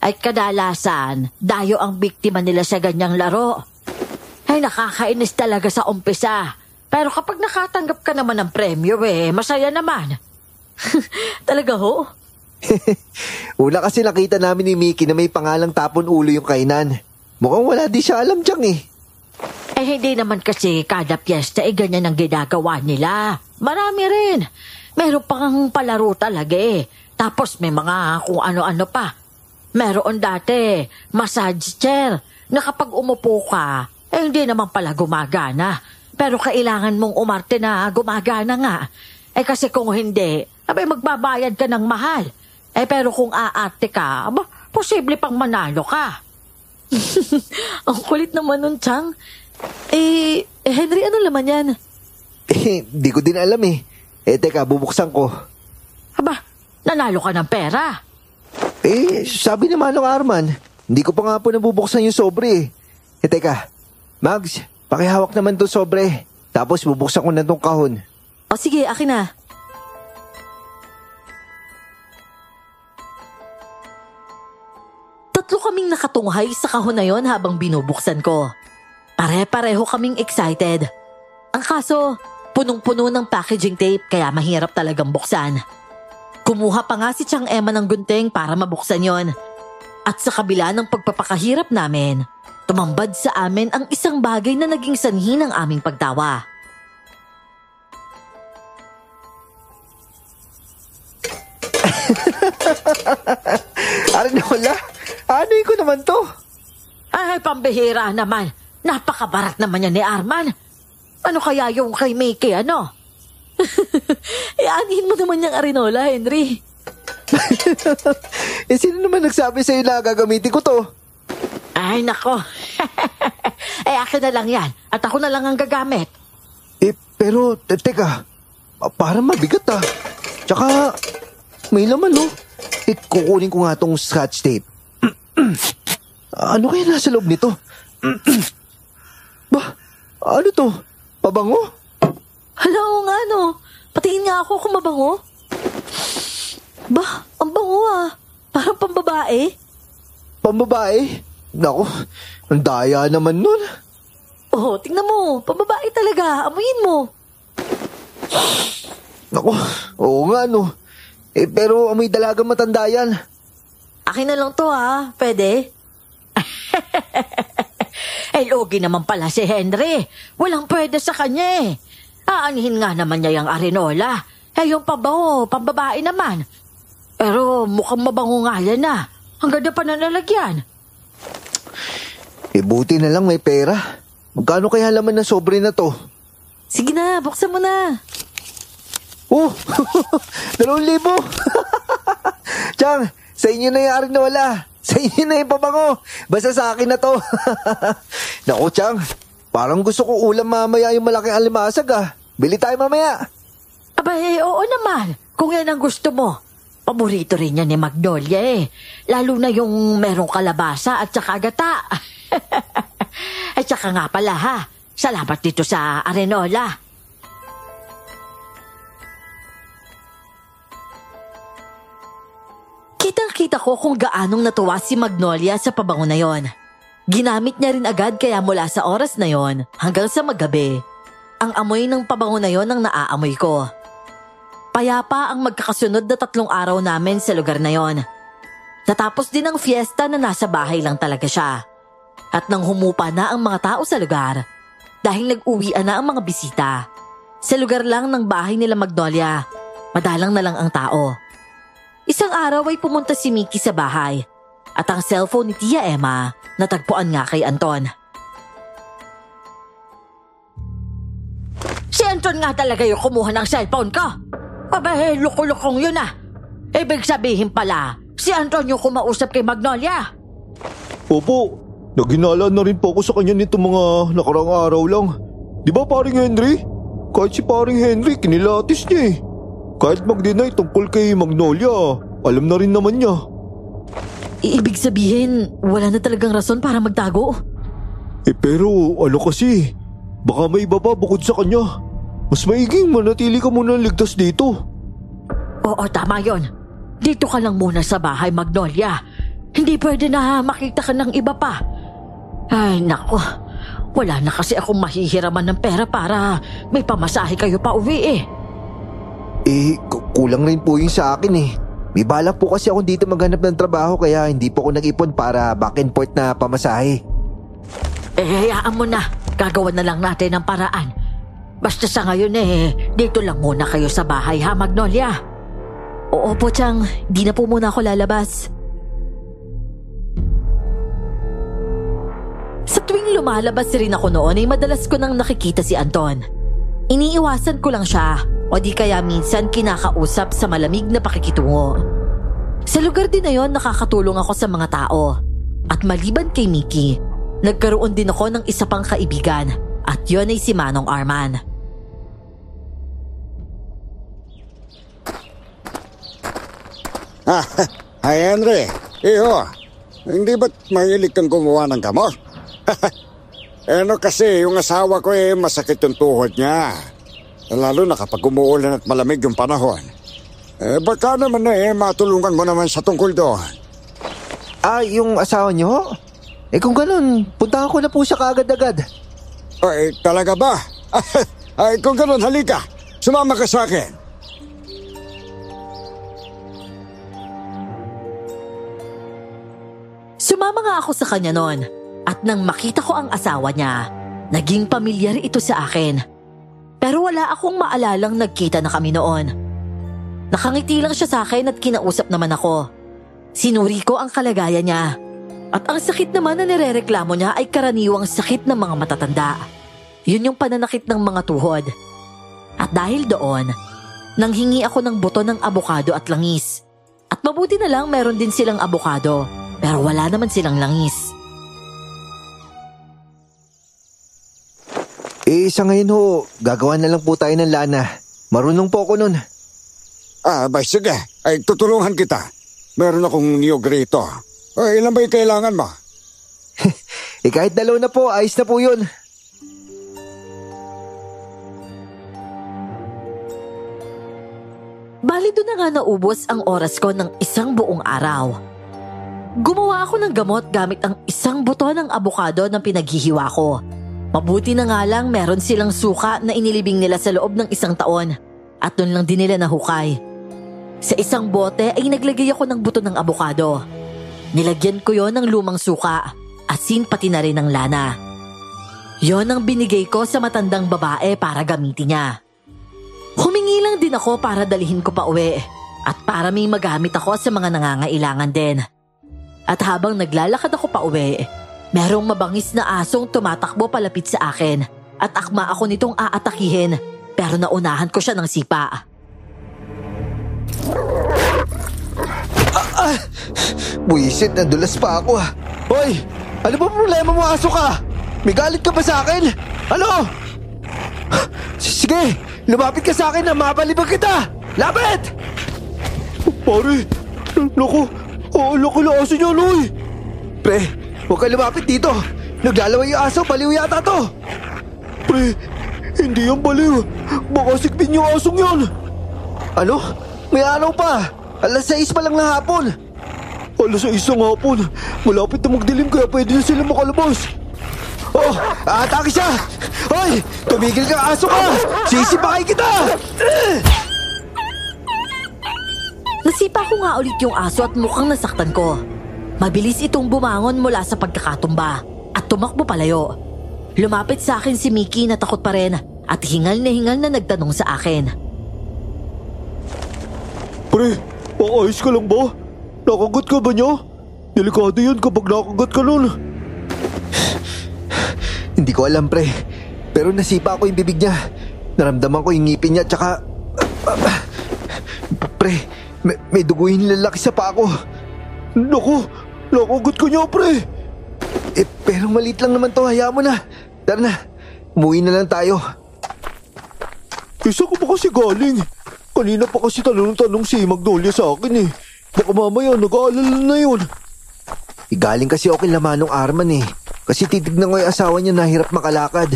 At kadalasan, dayo ang biktima nila sa ganyang laro. Ay nakakainis talaga sa umpisa. Pero kapag nakatanggap ka naman ng premyo eh, masaya naman. Talaga ho? Una kasi nakita namin ni Mickey na may pangalang tapon ulo yung kainan. Mukhang wala di siya alam dyan eh. Eh hindi naman kasi kada piyesta eh ganyan ang ginagawa nila. Marami rin. Meron pang palaro talaga eh. Tapos may mga kung ano-ano pa. Meron dati, massage chair, na kapag umupo ka, eh hindi naman pala gumagana. Pero kailangan mong umarte na gumagana nga. Eh kasi kung hindi, abay magbabayad ka ng mahal. Eh pero kung aarte ka, aba, posible pang manalo ka. Ang kulit naman nun, Chang. Eh, Henry, ano laman yan? Eh, di ko din alam eh. Eh, teka, bubuksan ko. Aba, nanalo ka ng pera. Eh, sabi naman ng Arman, hindi ko pa nga po nabubuksan yung sobre eh. Eh, teka, Mags, pakihawak naman to sobre. Tapos bubuksan ko na tong kahon. O sige, akin na. Tatlo kaming nakatunghay sa kahon na yon habang binubuksan ko. Pare-pareho kaming excited. Ang kaso, punong-puno ng packaging tape kaya mahirap talagang buksan. Kumuha pa nga si Chang Emma ng gunting para mabuksan yon. At sa kabila ng pagpapakahirap namin, tumambad sa amin ang isang bagay na naging sanhi ng aming pagtawa. Aray na wala. Anoy ko naman to. Ay, pambihira naman. Napakabarat naman yan ni Arman. Ano kaya yung kay Mickey, ano? Eh, anihin mo naman yung Arinola, Henry. eh, sino naman nagsabi sa'yo na gagamitin ko to? Ay, nako. eh, akin na lang yan. At ako na lang ang gagamit. Eh, pero, te- teka. pa- Parang mabigat ah. Tsaka, may laman no. Eh, kukunin ko nga tong scotch tape. ano kaya nasa loob nito? ba, ano to? Pabango? Hala, oo nga no. Patingin nga ako kung mabango. Ba, ang bango ah. Parang pambabae. Pambabae? Nako, ang daya naman nun. Oh, tingnan mo. Pambabae talaga. Amuyin mo. Nako, oo nga no. Eh, pero amoy dalagang matanda yan. Akin na lang to ah. Pwede? Eh, lugi naman pala si Henry. Walang pwede sa kanya eh. Aanihin nga naman niya yung Arinola. Eh, yung pabango, pambabae naman. Pero mukhang mabango nga yan ah. Ang ganda pa na nalagyan. Eh, buti na lang may pera. Magkano kaya laman na sobre na to? Sige na, buksan mo na. Oh, dalawang libo. Chang, sa inyo na yung aring nawala. Sa inyo na yung pabango. Basta sa akin na to. Naku, Chang, parang gusto ko ulam mamaya yung malaking alimasag ah. Bili tayo mamaya. Aba eh, oo naman. Kung yan ang gusto mo. Paborito rin yan ni Magnolia eh. Lalo na yung merong kalabasa at saka gata. at saka nga pala ha. Salamat dito sa Arenola. Kitang-kita ko kung gaanong natuwa si Magnolia sa pabango na yon. Ginamit niya rin agad kaya mula sa oras na yon hanggang sa maggabi, ang amoy ng pabango na yon ang naaamoy ko. Payapa ang magkakasunod na tatlong araw namin sa lugar na yon. Natapos din ang fiesta na nasa bahay lang talaga siya. At nang humupa na ang mga tao sa lugar, dahil nag-uwian na ang mga bisita, sa lugar lang ng bahay nila Magnolia, madalang na lang ang tao. Isang araw ay pumunta si Mickey sa bahay at ang cellphone ni Tia Emma natagpuan nga kay Anton. Si Anton nga talaga yung kumuha ng cellphone ko. Aba eh, lukulukong yun ah. Ibig sabihin pala, si Anton yung kumausap kay Magnolia. Opo, naginala na rin po ako sa kanya nito mga nakarang araw lang. Di ba paring Henry? Kahit si paring Henry, kinilatis niya eh. Kahit mag-deny tungkol kay Magnolia, alam na rin naman niya. Ibig sabihin, wala na talagang rason para magtago. Eh pero ano kasi, baka may iba pa bukod sa kanya. Mas maiging manatili ka muna ligtas dito. Oo, tama yon. Dito ka lang muna sa bahay, Magnolia. Hindi pwede na makita ka ng iba pa. Ay, nako. Wala na kasi akong mahihiraman ng pera para may pamasahe kayo pa uwi eh. Eh, ku- kulang rin po yung sa akin eh. May balak po kasi ako dito maghanap ng trabaho kaya hindi po ako nag-ipon para back and forth na pamasahe. Eh, hayaan mo na. Gagawa na lang natin ng paraan. Basta sa ngayon eh, dito lang muna kayo sa bahay ha, Magnolia? Oo po, Chang. Di na po muna ako lalabas. Sa tuwing lumalabas rin ako noon ay madalas ko nang nakikita si Anton. Iniiwasan ko lang siya o di kaya minsan kinakausap sa malamig na pakikitungo. Sa lugar din na yon nakakatulong ako sa mga tao. At maliban kay Mickey, nagkaroon din ako ng isa pang kaibigan at yon ay si Manong Arman. Ah, Hi, Henry. Iho, hindi ba't mahilig kang gumawa ng gamot? ano kasi, yung asawa ko eh, masakit yung tuhod niya. Lalo na kapag umuulan at malamig yung panahon. Eh, baka naman eh, matulungan mo naman sa tungkol doon. Ah, yung asawa niyo? Eh kung ganun, puntahan ko na po siya kaagad-agad. Ay, talaga ba? Ay, kung ganun, halika. Sumama ka sa akin. Sumama nga ako sa kanya noon at nang makita ko ang asawa niya, naging pamilyar ito sa akin. Pero wala akong maalalang nagkita na kami noon. Nakangiti lang siya sa akin at kinausap naman ako. Sinuri ko ang kalagayan niya. At ang sakit naman na nirereklamo niya ay karaniwang sakit ng mga matatanda. Yun yung pananakit ng mga tuhod. At dahil doon, nanghingi ako ng buto ng abokado at langis. At mabuti na lang meron din silang abokado, pero wala naman silang langis. Eh sa ngayon ho, gagawa na lang po tayo ng lana. Marunong po ako nun. Ah, bay, sige. Ay, tutulungan kita. Meron akong niyog rito. Ay, ilan ba yung kailangan mo? Eh kahit dalaw na po, ayos na po yun. Bali doon na nga naubos ang oras ko ng isang buong araw. Gumawa ako ng gamot gamit ang isang buto ng abokado ng pinaghihiwa ko. Mabuti na nga lang meron silang suka na inilibing nila sa loob ng isang taon at doon lang din nila nahukay. Sa isang bote ay naglagay ako ng buto ng abokado. Nilagyan ko yon ng lumang suka, asin pati na rin ng lana. Yon ang binigay ko sa matandang babae para gamitin niya. Humingi lang din ako para dalhin ko pa uwi at para may magamit ako sa mga nangangailangan din. At habang naglalakad ako pa uwi, merong mabangis na asong tumatakbo palapit sa akin at akma ako nitong aatakihin pero naunahan ko siya ng sipa. Buisit, nadulas pa ako ah. Hoy, ano ba problema mo aso ka? May galit ka ba sa akin? Ano? Sige, lumapit ka sa akin na mabalibag kita! Lapit! Pare, naku, oh, laki na aso niya, Loy. Pre, huwag ka lumapit dito. Naglalaway yung aso, baliw yata to. Pre, hindi yan baliw. Baka sikpin yung asong yan. Ano? May araw pa. Alas 6 pa lang na hapon. Alas sa isang hapon, malapit na magdilim kaya pwede na sila makalabas. Oh, aatake siya! Hoy! Tumigil ka, aso ka! Sisipakay kita! Nasipa ko nga ulit yung aso at mukhang nasaktan ko. Mabilis itong bumangon mula sa pagkakatumba at tumakbo palayo. Lumapit sa akin si Mickey na takot pa rin at hingal na hingal na nagtanong sa akin. Pre, maayos ka lang ba? Nakagat ka ba niya? Delikado yun kapag nakagat ka nun. Hindi ko alam, pre. Pero nasipa ko yung bibig niya. Naramdaman ko yung ngipin niya, tsaka... pre, may, may dugo yung lalaki sa paa ko. Naku, nakagat ka niya, pre. Eh, pero maliit lang naman to, hayaan mo na. Tara na, umuwi na lang tayo. Isa ko pa kasi galing. Kanina pa kasi tanong-tanong si Magnolia sa akin eh. Baka mamaya nag-aalala na yun. Eh, galing kasi ako kay Lamanong Arman eh. Kasi titignan ko yung asawa niya na hirap makalakad.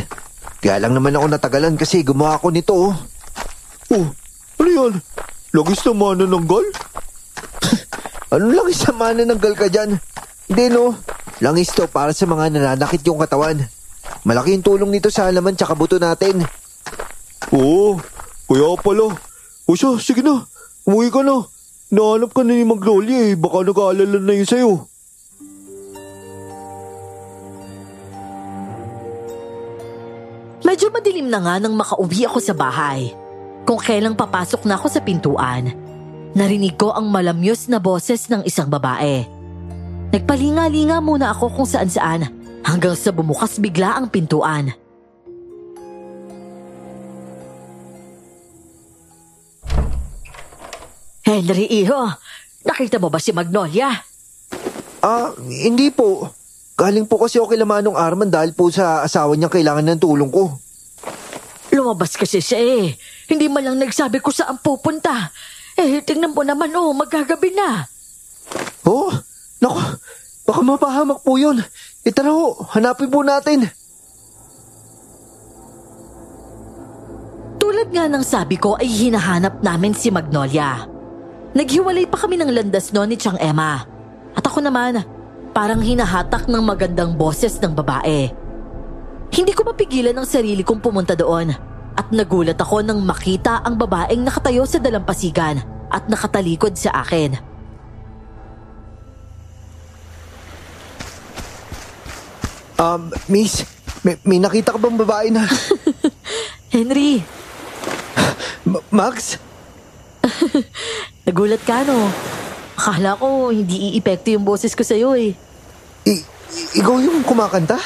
Kaya lang naman ako natagalan kasi gumawa ako nito oh. Oh, ano yan? Lagis na manananggal? Ano lang isang mana ng gal ka dyan? Hindi no, langis to para sa mga nananakit yung katawan. Malaki yung tulong nito sa halaman tsaka buto natin. Oo, kaya pala. O siya, sige na. Umuwi ka na. Nahanap ka na ni Magnolia eh. Baka nag-aalala na yun sa'yo. Medyo madilim na nga nang makauwi ako sa bahay. Kung kailang papasok na ako sa pintuan, narinig ko ang malamyos na boses ng isang babae. Nagpalinga-linga muna ako kung saan-saan hanggang sa bumukas bigla ang pintuan. Henry, iho, nakita mo ba si Magnolia? Ah, hindi po. Galing po kasi ako kay Manong Arman dahil po sa asawa niya kailangan ng tulong ko. Lumabas kasi siya eh. Hindi man lang nagsabi ko saan pupunta. Eh, tingnan mo naman oh, magagabi na. Oh, naku, baka mapahamak po yun. E tara ho, hanapin po natin. Tulad nga ng sabi ko ay hinahanap namin si Magnolia. Naghiwalay pa kami ng landas noon ni Chang Emma. At ako naman, parang hinahatak ng magandang boses ng babae. Hindi ko mapigilan ang sarili kong pumunta doon at nagulat ako nang makita ang babaeng nakatayo sa dalampasigan at nakatalikod sa akin. Um, miss, may, may nakita ka bang babae na... Henry, Ma- Max? nagulat ka no? Akala ko hindi iipekto yung boses ko sa'yo eh. I- ikaw yung kumakanta?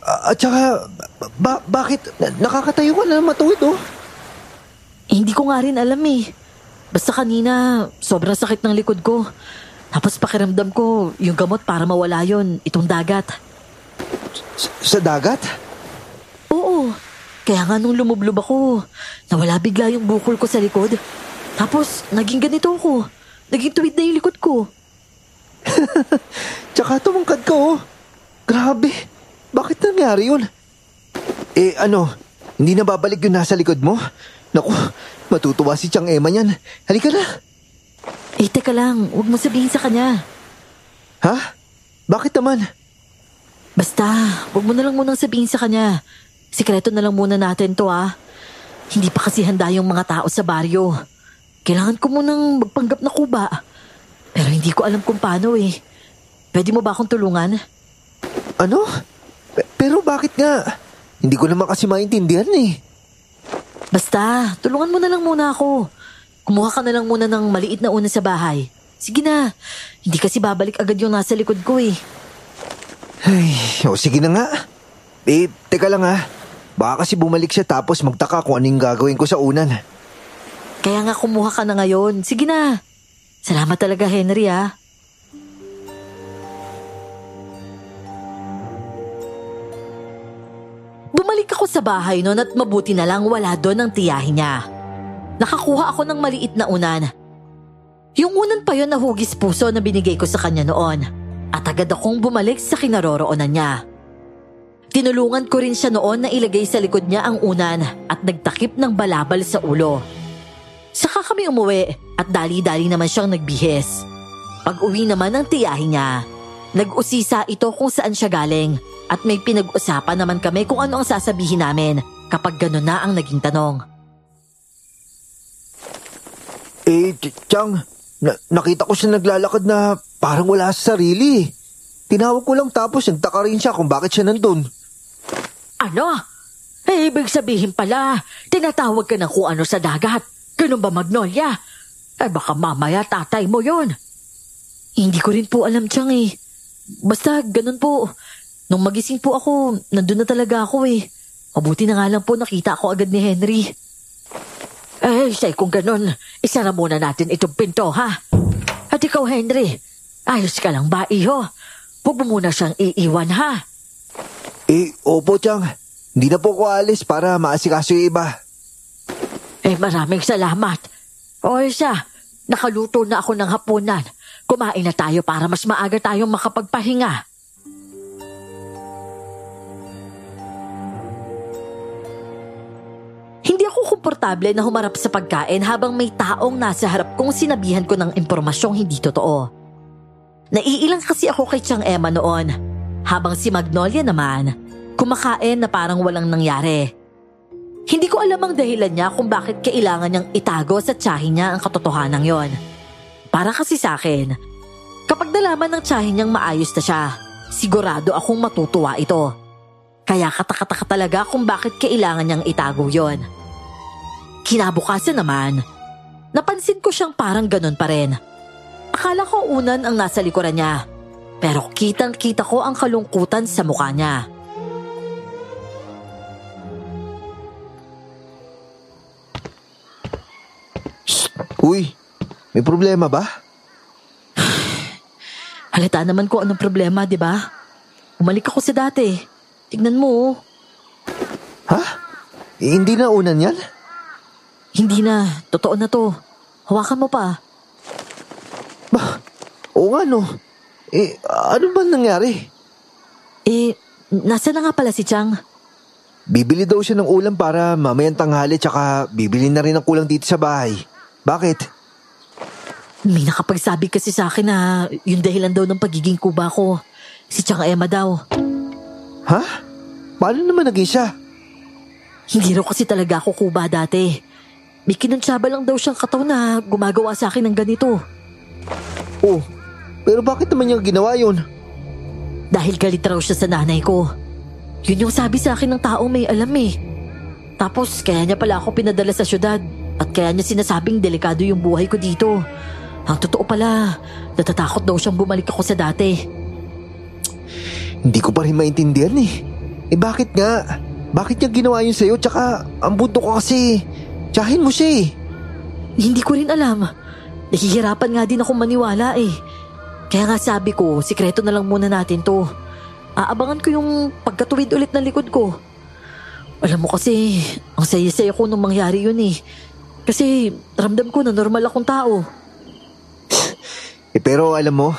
At saka, ba- bakit na- nakakatayo ka na matuwid oh? Eh, hindi ko nga rin alam eh. Basta kanina, sobrang sakit ng likod ko. Tapos pakiramdam ko, yung gamot para mawala yon itong dagat. S- sa dagat? Oo, kaya nga nung lumublob ako, nawala bigla yung bukol ko sa likod. Tapos, naging ganito ako. Naging tuwid na yung likod ko. Tsaka tumungkad ka oh. Grabe, bakit nangyari yun? Eh ano, hindi na babalik yung nasa likod mo? Naku, matutuwa si Chang Emma niyan. Halika na. Eh, teka lang, huwag mo sabihin sa kanya. Ha? Bakit naman? Basta, huwag mo na lang munang sabihin sa kanya. Sikreto na lang muna natin to ah. Hindi pa kasi handa yung mga tao sa baryo. Kailangan ko munang magpanggap na kuba. Pero hindi ko alam kung paano eh. Pwede mo ba akong tulungan? Ano? Pe- pero bakit nga? Hindi ko naman kasi maintindihan eh. Basta, tulungan mo na lang muna ako. Kumuha ka na lang muna ng maliit na una sa bahay. Sige na. Hindi kasi babalik agad yung nasa likod ko eh. Ay, o sige na nga. Eh, teka lang ha. Baka kasi bumalik siya tapos magtaka kung anong gagawin ko sa unan. Kaya nga kumuha ka na ngayon. Sige na. Salamat talaga Henry ah. Bumalik ako sa bahay noon at mabuti na lang wala doon ang tiyahin niya. Nakakuha ako ng maliit na unan. Yung unan pa yon na hugis puso na binigay ko sa kanya noon. At agad akong bumalik sa kinaroroonan niya. Tinulungan ko rin siya noon na ilagay sa likod niya ang unan at nagtakip ng balabal sa ulo. Saka kami umuwi at dali-dali naman siyang nagbihis. Pag uwi naman ng tiyahin niya, nag-usisa ito kung saan siya galing at may pinag-usapan naman kami kung ano ang sasabihin namin kapag gano'n na ang naging tanong. Eh, Ch- Chang, na- nakita ko siya naglalakad na parang wala sa sarili. Tinawag ko lang tapos nagtaka rin siya kung bakit siya nandun. Ano? Eh, ibig sabihin pala, tinatawag ka ng kung ano sa dagat. Ganun ba, Magnolia? Eh, baka mamaya tatay mo yon. Hindi ko rin po alam, Chang eh. Basta ganun po. Nung magising po ako, nandun na talaga ako eh. Mabuti na nga lang po nakita ako agad ni Henry. Eh, say kung ganun, isara muna natin itong pinto, ha? At ikaw, Henry, ayos ka lang ba, iho? Huwag mo muna siyang iiwan, ha? Eh, opo, Chang. Hindi na po ko alis para maasikaso yung iba. Eh, maraming salamat. O siya, nakaluto na ako ng hapunan. Kumain na tayo para mas maaga tayong makapagpahinga. Hindi ako komportable na humarap sa pagkain habang may taong nasa harap kong sinabihan ko ng impormasyong hindi totoo. Naiilang kasi ako kay Chang Emma noon, habang si Magnolia naman, kumakain na parang walang nangyari. Hindi ko alam ang dahilan niya kung bakit kailangan niyang itago sa tiyahin niya ang katotohanan yon. Para kasi sa akin, kapag nalaman ng tiyahin niyang maayos na siya, sigurado akong matutuwa ito. Kaya katakataka talaga kung bakit kailangan niyang itago yon. Kinabukasan naman, napansin ko siyang parang ganun pa rin. Akala ko unan ang nasa likuran niya, pero kitang kita ko ang kalungkutan sa mukha niya. Uy, may problema ba? Halata naman ko anong problema, di ba? Umalik ako sa dati. Tignan mo, oh. Ha? Eh, hindi na unan yan? Hindi na. Totoo na to. Hawakan mo pa. Ba, oo nga no. Eh, ano ba nangyari? Eh, nasa na nga pala si Chang? Bibili daw siya ng ulam para mamayang tanghali tsaka bibili na rin ng kulang dito sa bahay. Bakit? May nakapagsabi kasi sa akin na yung dahilan daw ng pagiging kuba ko. Si Chang Emma daw. Ha? Paano naman naging siya? Hindi raw kasi talaga ako kuba dati. May kinuntsaba lang daw siyang kataw na gumagawa sa akin ng ganito. Oh, pero bakit naman niya ginawa yun? Dahil galit raw siya sa nanay ko. Yun yung sabi sa akin ng taong may alam eh. Tapos kaya niya pala ako pinadala sa syudad at kaya niya sinasabing delikado yung buhay ko dito. Ang totoo pala, natatakot daw siyang bumalik ako sa dati. Hindi ko pa rin maintindihan eh. Eh bakit nga? Bakit niya ginawa yun sa'yo? Tsaka ang bunto ko kasi, tsahin mo siya eh. Hindi ko rin alam. Nahihirapan nga din ako maniwala eh. Kaya nga sabi ko, sikreto na lang muna natin to. Aabangan ko yung pagkatuwid ulit ng likod ko. Alam mo kasi, ang saya-saya ko nung mangyari yun eh. Kasi ramdam ko na normal akong tao. Eh pero alam mo,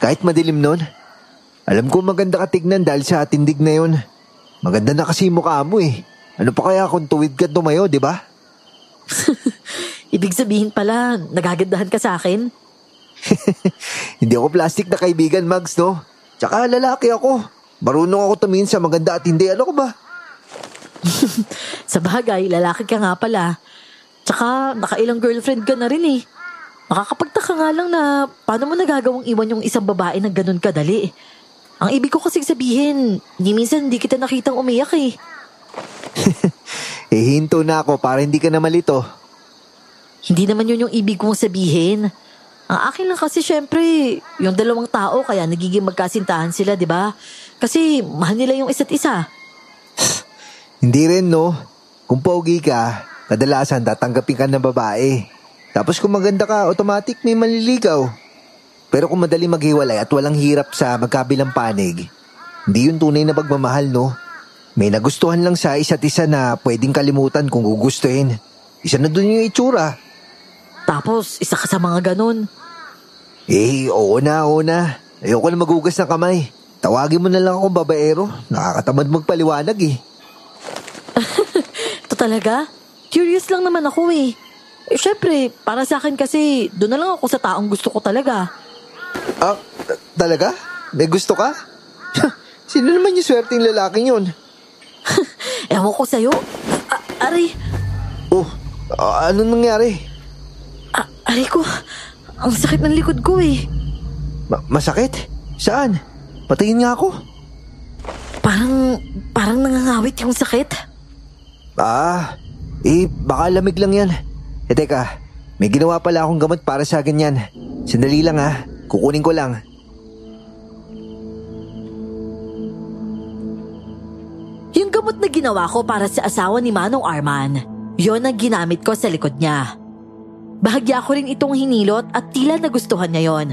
kahit madilim nun, alam ko maganda ka tignan dahil sa tindig na yun. Maganda na kasi mukha mo eh. Ano pa kaya kung tuwid ka tumayo, di ba? Ibig sabihin pala, nagagandahan ka sa akin? Hindi ako plastic na kaibigan, Mags, no? Tsaka lalaki ako. Marunong ako tumingin sa maganda at hindi. Ano ko ba? Sa bagay, lalaki ka nga pala. Tsaka nakailang girlfriend ka na rin eh. Nakakapagtaka nga lang na paano mo nagagawang iwan yung isang babae na ganun kadali. Ang ibig ko kasi sabihin, ni minsan hindi kita nakitang umiyak eh. Eh, hinto na ako para hindi ka na malito. Hindi naman yun yung ibig kong sabihin. Ang akin lang kasi syempre, yung dalawang tao kaya nagiging magkasintahan sila, di ba? Kasi mahal nila yung isa't isa. Hindi rin, no? Kung pogi ka, kadalasan tatanggapin ka ng babae. Tapos kung maganda ka, automatic may manliligaw. Pero kung madali maghiwalay at walang hirap sa magkabilang panig, hindi yun tunay na pagmamahal, no? May nagustuhan lang sa isa't isa na pwedeng kalimutan kung gugustuhin. Isa na dun yung itsura. Tapos, isa ka sa mga ganun. Eh, oo na, oo na. Ayoko na magugas ng kamay. Tawagin mo na lang akong babaero. Nakakatamad magpaliwanag eh. Ito talaga? Curious lang naman ako eh. Eh, syempre, para sa akin kasi, doon na lang ako sa taong gusto ko talaga. Ah, t- talaga? May gusto ka? Sino naman yung swerteng lalaking yun? Ewan ko sa'yo. A- aray, Oh, ah, anong nangyari? a- aray ko. Ang sakit ng likod ko eh. Ma- masakit? Saan? Patingin nga ako. Parang, parang nangangawit yung sakit. Ah, eh, baka lamig lang yan. Eh, teka, may ginawa pala akong gamot para sa ganyan. Sandali lang ha, kukunin ko lang. Yung gamot na ginawa ko para sa asawa ni Manong Arman, yon ang ginamit ko sa likod niya. Bahagya ko rin itong hinilot at tila nagustuhan niya yon.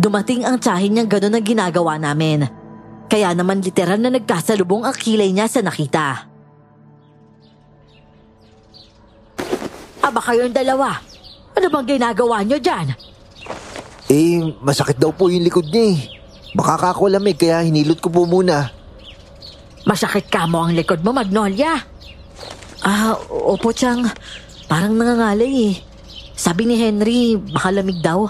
Dumating ang tsahin niyang ganun ang ginagawa namin. Kaya naman literal na nagkasalubong ang kilay niya sa nakita. Aba kayong dalawa. Ano bang ginagawa niyo dyan? Eh, masakit daw po yung likod niya eh. Baka kakulamig kaya hinilot ko po muna. Masakit ka mo ang likod mo, Magnolia. Ah, opo, Chang. Parang nangangalay eh. Sabi ni Henry, baka lamig daw.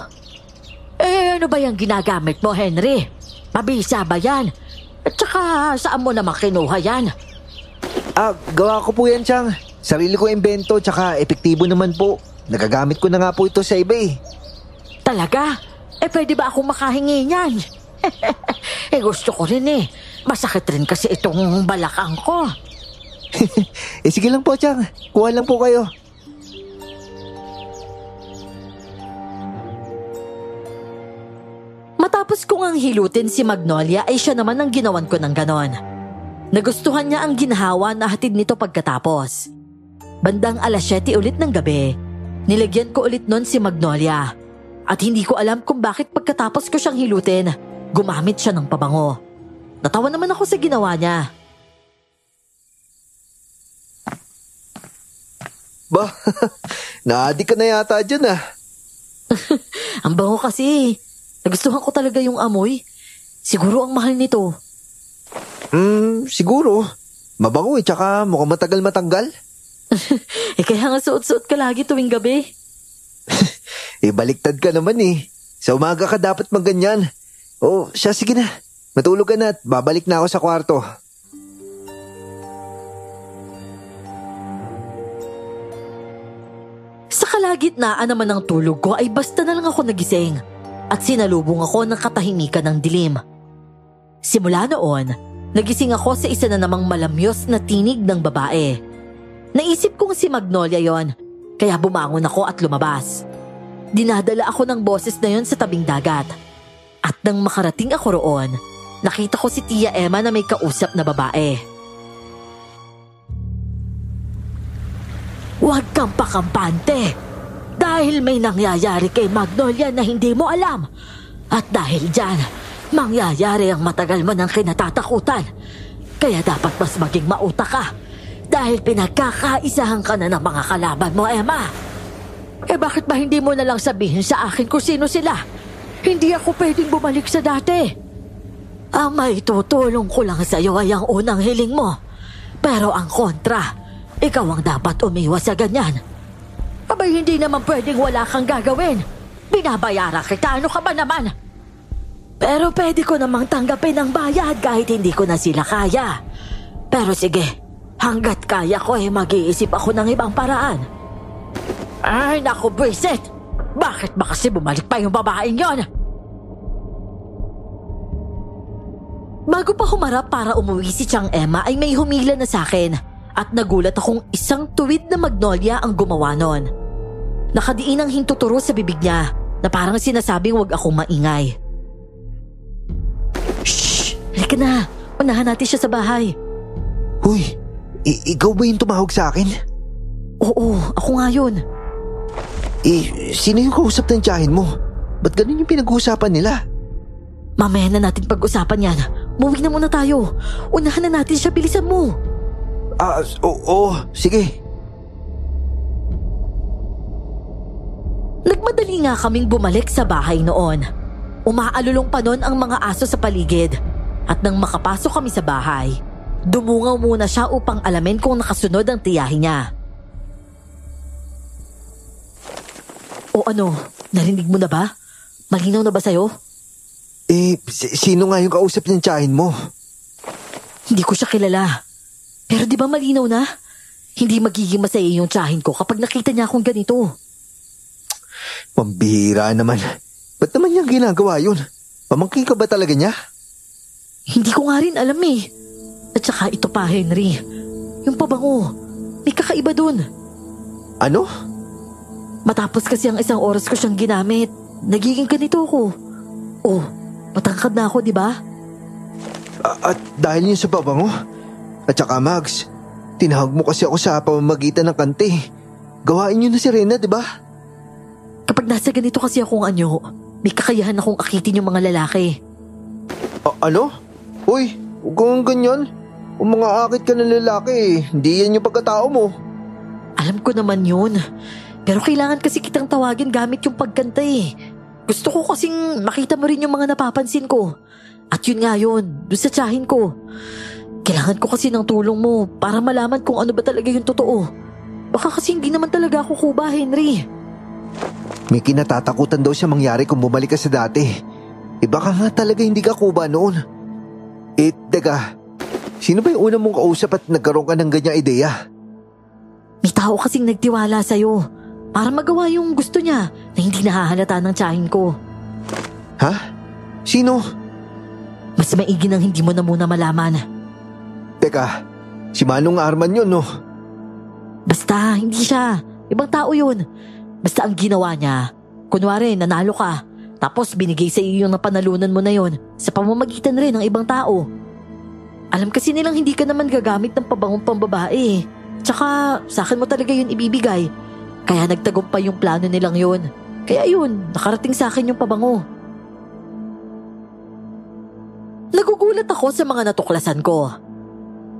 Eh, ano ba yung ginagamit mo, Henry? Mabisa ba yan? At saka, saan mo naman kinuha yan? Ah, gawa ko po yan, Chang. Sarili ko imbento, tsaka epektibo naman po. Nagagamit ko na nga po ito sa iba eh. Talaga? Eh pwede ba akong makahingi niyan? eh gusto ko rin eh. Masakit rin kasi itong balakang ko. Eh sige lang po, Chang. Kuha lang po kayo. Matapos kong ang hilutin si Magnolia ay siya naman ang ginawan ko ng ganon. Nagustuhan niya ang ginhawa na hatid nito pagkatapos. Bandang alas 7 ulit ng gabi, nilagyan ko ulit nun si Magnolia. At hindi ko alam kung bakit pagkatapos ko siyang hilutin, gumamit siya ng pabango. Natawa naman ako sa ginawa niya. Ba, naadi ka na yata dyan ah. Ang bango kasi. Nagustuhan ko talaga yung amoy. Siguro ang mahal nito. Hmm, siguro. Mabango eh, tsaka mukhang matagal matanggal. Eh kaya nga suot-suot ka lagi tuwing gabi. Eh, baliktad ka naman eh. Sa umaga ka dapat magganyan. Oh, siya, sige na. Matulog ka na at babalik na ako sa kwarto. Sa kalagitnaan naman ng tulog ko ay basta na lang ako nagising at sinalubong ako ng katahimikan ng dilim. Simula noon, nagising ako sa isa na namang malamyos na tinig ng babae. Naisip kong si Magnolia yon, kaya bumangon ako at lumabas. Dinadala ako ng boses na yon sa tabing dagat. At nang makarating ako roon, nakita ko si Tia Emma na may kausap na babae. Huwag kang pakampante! Dahil may nangyayari kay Magnolia na hindi mo alam. At dahil dyan, mangyayari ang matagal mo ng kinatatakutan. Kaya dapat mas maging mauta ka. Dahil pinagkakaisahan ka na ng mga kalaban mo, Emma. Eh bakit ba hindi mo na lang sabihin sa akin kung sino sila? Hindi ako pwedeng bumalik sa dati. Ang may tutulong ko lang sa iyo ay ang unang hiling mo. Pero ang kontra, ikaw ang dapat umiwas sa ganyan. Abay, hindi naman pwedeng wala kang gagawin. Binabayaran kita, ano ka ba naman? Pero pwede ko namang tanggapin ang bayad kahit hindi ko na sila kaya. Pero sige, hanggat kaya ko eh mag-iisip ako ng ibang paraan. Ay, naku, Bridget! Bakit ba kasi bumalik pa yung babaeng yon? Bago pa humarap para umuwi si Chang Emma ay may humila na sa akin at nagulat akong isang tuwid na magnolia ang gumawa nun. Nakadiin ang hintuturo sa bibig niya na parang sinasabing wag akong maingay. Shh! Halika na! Unahan natin siya sa bahay. Huy, i- ikaw ba yung tumawag sa akin? Oo, ako nga yun. Eh, sino yung kausap ng tiyahin mo? Ba't ganun yung pinag-uusapan nila? Mamaya na natin pag-usapan yan. Muwi na muna tayo. Unahan na natin siya, bilisan mo. Ah, oo, oh, sige. Nagmadali nga kaming bumalik sa bahay noon. Umaalulong pa noon ang mga aso sa paligid. At nang makapasok kami sa bahay, dumungaw muna siya upang alamin kung nakasunod ang tiyahin niya. O ano, narinig mo na ba? Malinaw na ba sa'yo? Eh, si- sino nga yung kausap ng tiyahin mo? Hindi ko siya kilala. Pero di ba malinaw na? Hindi magiging masaya yung tiyahin ko kapag nakita niya akong ganito. Pambihira naman. Ba't naman niya ginagawa yun? Pamangkin ka ba talaga niya? Hindi ko nga rin alam eh. At saka ito pa, Henry. Yung pabango. May kakaiba dun. Ano? Matapos kasi ang isang oras ko siyang ginamit, nagiging ganito ako. Oh, matangkad na ako, di ba? At dahil yun sa pabango? At saka Max, tinawag mo kasi ako sa pamamagitan ng kante. Gawain niyo na si Rena, di ba? Kapag nasa ganito kasi akong anyo, may kakayahan akong akitin yung mga lalaki. A- ano? Uy, huwag kang ganyan. Kung mga akit ka ng lalaki, hindi yan yung pagkatao mo. Alam ko naman yun. Pero kailangan kasi kitang tawagin gamit yung pagkanta eh. Gusto ko kasing makita mo rin yung mga napapansin ko. At yun nga yun, doon sa tsahin ko. Kailangan ko kasi ng tulong mo para malaman kung ano ba talaga yung totoo. Baka kasi hindi naman talaga ako kuba, Henry. May kinatatakutan daw siya mangyari kung bumalik ka sa dati. Eh baka nga talaga hindi ka kuba noon. Eh, teka. Sino ba yung una mong kausap at nagkaroon ka ng ganyang ideya? May tao kasing nagtiwala sa'yo para magawa yung gusto niya na hindi nahahalata ng tiyahin ko. Ha? Sino? Mas maigi nang hindi mo na muna malaman. Teka, si Manong Arman yun, no? Basta, hindi siya. Ibang tao yun. Basta ang ginawa niya, kunwari nanalo ka, tapos binigay sa iyo yung napanalunan mo na yon sa pamamagitan rin ng ibang tao. Alam kasi nilang hindi ka naman gagamit ng pabangong pambabae. Tsaka sa akin mo talaga yun ibibigay. Kaya nagtagumpay yung plano nilang yun. Kaya yun, nakarating sa akin yung pabango. Nagugulat ako sa mga natuklasan ko.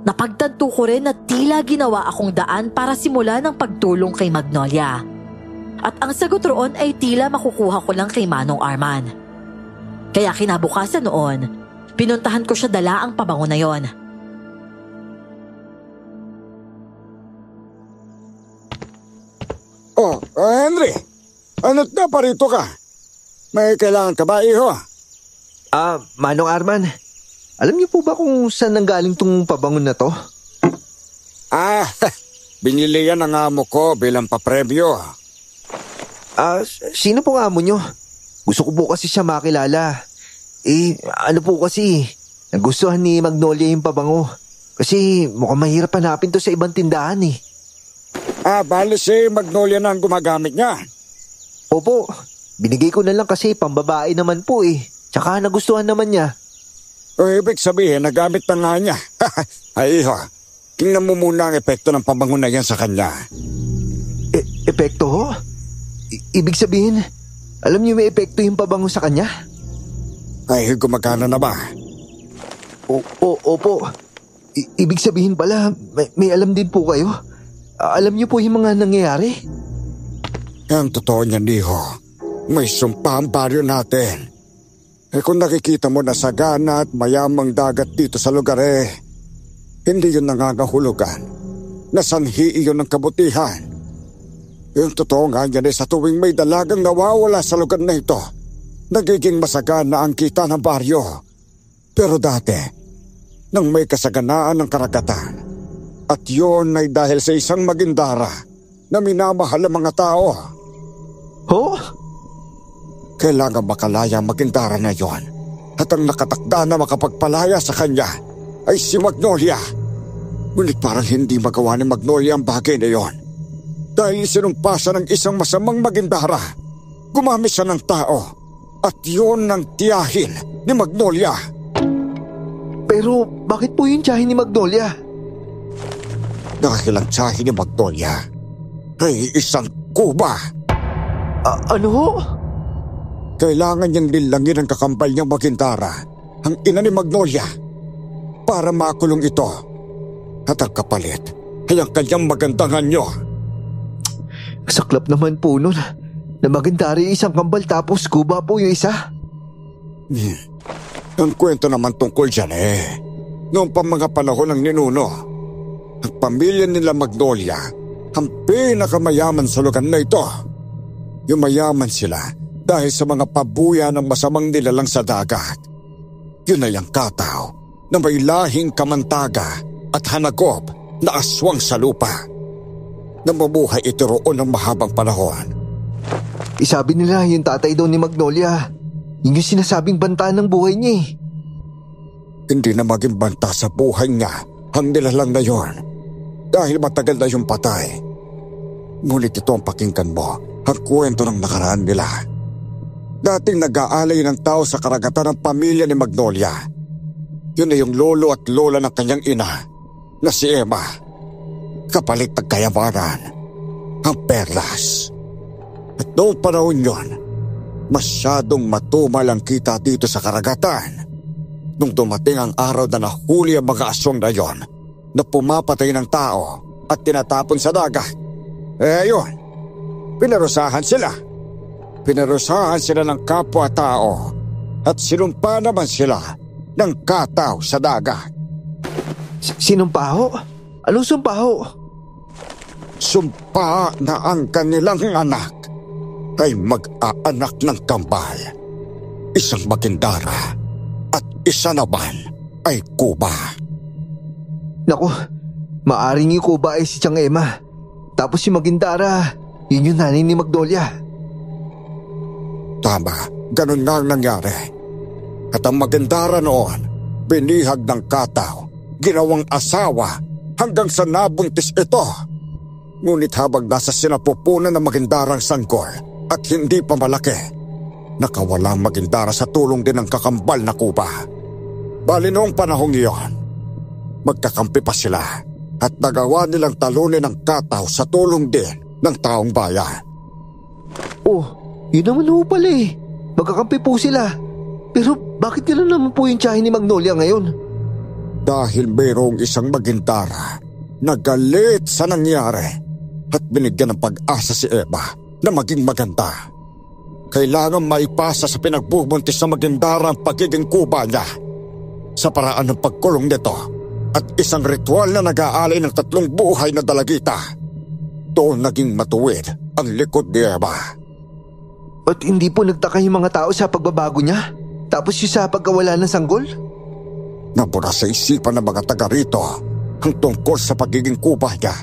Napagtanto ko rin na tila ginawa akong daan para simula ng pagtulong kay Magnolia. At ang sagot roon ay tila makukuha ko lang kay Manong Arman. Kaya kinabukasan noon, pinuntahan ko siya dala ang pabango na yon. Oh, oh, Henry. Ano't na parito ka? May kailangan ka ba, iho? Ah, Manong Arman, alam niyo po ba kung saan nanggaling tong pabangon na to? Ah, binili yan ng amo ko bilang papremyo. Ah, s- sino po ang amo nyo? Gusto ko po kasi siya makilala. Eh, ano po kasi, nagustuhan ni Magnolia yung pabango. Kasi mukhang mahirap hanapin to sa ibang tindahan eh. Ah, bali si Magnolia na ang gumagamit niya. Opo, binigay ko na lang kasi pambabae naman po eh. Tsaka nagustuhan naman niya. O ibig sabihin, nagamit na nga niya. Ay, iho. Tingnan mo muna ang epekto ng pabango na yan sa kanya. E- epekto ho? I- ibig sabihin, alam niyo may epekto yung pabango sa kanya? Ay, gumagana na ba? O, o, opo. I- ibig sabihin pala, may, may alam din po kayo. Alam niyo po yung mga nangyayari? Ang totoo niyan, iho. May sumpa ang baryo natin. Eh kung nakikita mo na sagana at mayamang dagat dito sa lugar eh, hindi yun nangangahulugan. Nasanhi iyon ng kabutihan. Yung totoo nga yan eh sa tuwing may dalagang nawawala sa lugar na ito, nagiging masagana ang kita ng baryo. Pero dati, nang may kasaganaan ng karagatan, at yun ay dahil sa isang magindara na minamahal ang mga tao. Ho? Kailangan makalaya ang magindara na yon. At ang nakatakda na makapagpalaya sa kanya ay si Magnolia. Ngunit parang hindi magawa ni Magnolia ang bagay na yon. Dahil sinumpasa ng isang masamang magindara. Gumamit siya ng tao. At yon ang tiyahin ni Magnolia. Pero bakit po yung tiyahin ni Magnolia? Tiyahin ni Magnolia ay isang kuba. A- ano? Kailangan niyang nilangin ang kakambal niyang magindara, ang ina ni Magnolia, para makulong ito. At ang kapalit ay ang kanyang magandang anyo. Saklap naman po nun. Na magandari isang kambal tapos kuba po yung isa. Hmm. Ang kwento naman tungkol dyan eh. Noong pa mga panahon ng ninuno, ang pamilya nila Magnolia ang pinakamayaman sa lugar na ito. Yumayaman sila dahil sa mga pabuya ng masamang nilalang sa dagat. Yun ay ang kataw na may lahing kamantaga at hanagob na aswang sa lupa. Namumuhay ito roon ng mahabang panahon. Isabi nila yung tatay daw ni Magnolia. Yun yung sinasabing banta ng buhay niya eh. Hindi na maging banta sa buhay niya ang nilalang na yon dahil matagal na yung patay. Ngunit ito ang pakinggan mo ang kwento ng nakaraan nila. Dating nag-aalay ng tao sa karagatan ng pamilya ni Magnolia. Yun ay yung lolo at lola ng kanyang ina na si Emma. Kapalit ng kayamanan, ang perlas. At noong panahon yon, masyadong matumal ang kita dito sa karagatan. Nung dumating ang araw na nahuli ang mga aswang na yon, na pumapatay ng tao at tinatapon sa dagat. Eh yun, pinarusahan sila. Pinarusahan sila ng kapwa-tao at sinumpa naman sila ng kataw sa dagat. S- sinumpaho? Anong sumpaho? Sumpa na ang kanilang anak ay mag-aanak ng kambal. Isang magindara at isa naman ay kuba. Nako, maaring yung kuba ay si Chang Emma. Tapos si Magindara, yun yung nanay ni Magnolia. Tama, ganun nga ang nangyari. At ang magandara noon, binihag ng kataw, ginawang asawa, hanggang sa nabuntis ito. Ngunit habang nasa sinapupunan ng magindarang sanggol at hindi pa malaki, nakawala magindara sa tulong din ng kakambal na kuba. Bali noong panahong iyon, magkakampi pa sila at nagawa nilang talunin ng kataw sa tulong din ng taong bayan. Oh, yun naman ho pala eh. Magkakampi po sila. Pero bakit gano'n naman po yung ni Magnolia ngayon? Dahil mayroong isang magintara na galit sa nangyari at binigyan ng pag-asa si Eva na maging maganda. Kailangan maipasa sa pinagbubuntis na magindara ang pagiging kuba niya sa paraan ng pagkulong nito at isang ritual na nag-aalay ng tatlong buhay na dalagita. Doon naging matuwid ang likod ni Eva. At hindi po nagtaka yung mga tao sa pagbabago niya? Tapos yung sa pagkawala ng sanggol? Nabura sa isipan ng mga taga rito ang tungkol sa pagiging kuba niya.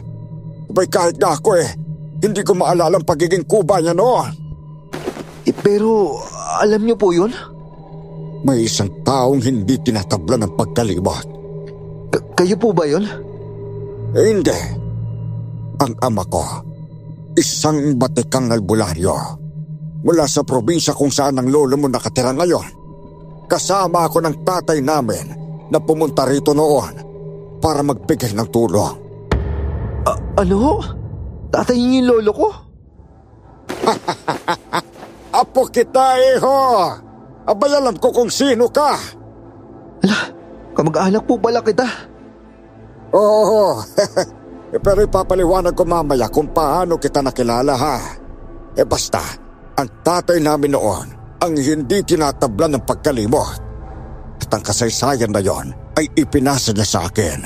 Abay kahit nga ako eh, hindi ko maalala ang pagiging kuba niya noon. Eh, pero alam niyo po yun? May isang taong hindi tinatabla ng pagkalibot. K- kayo po ba yun? Eh, hindi. Ang ama ko, isang batikang albularyo. Mula sa probinsya kung saan ang lolo mo nakatira ngayon. Kasama ako ng tatay namin na pumunta rito noon para magbigay ng tulong. A- ano? Tatay niyo yung lolo ko? Apo kita, iho! Abay alam ko kung sino ka. Ala, kamag-anak po pala kita. Oo, pero ipapaliwanag ko mamaya kung paano kita nakilala ha. Eh basta, ang tatay namin noon ang hindi tinatabla ng pagkalimot. At ang kasaysayan na yon ay ipinasa niya sa akin.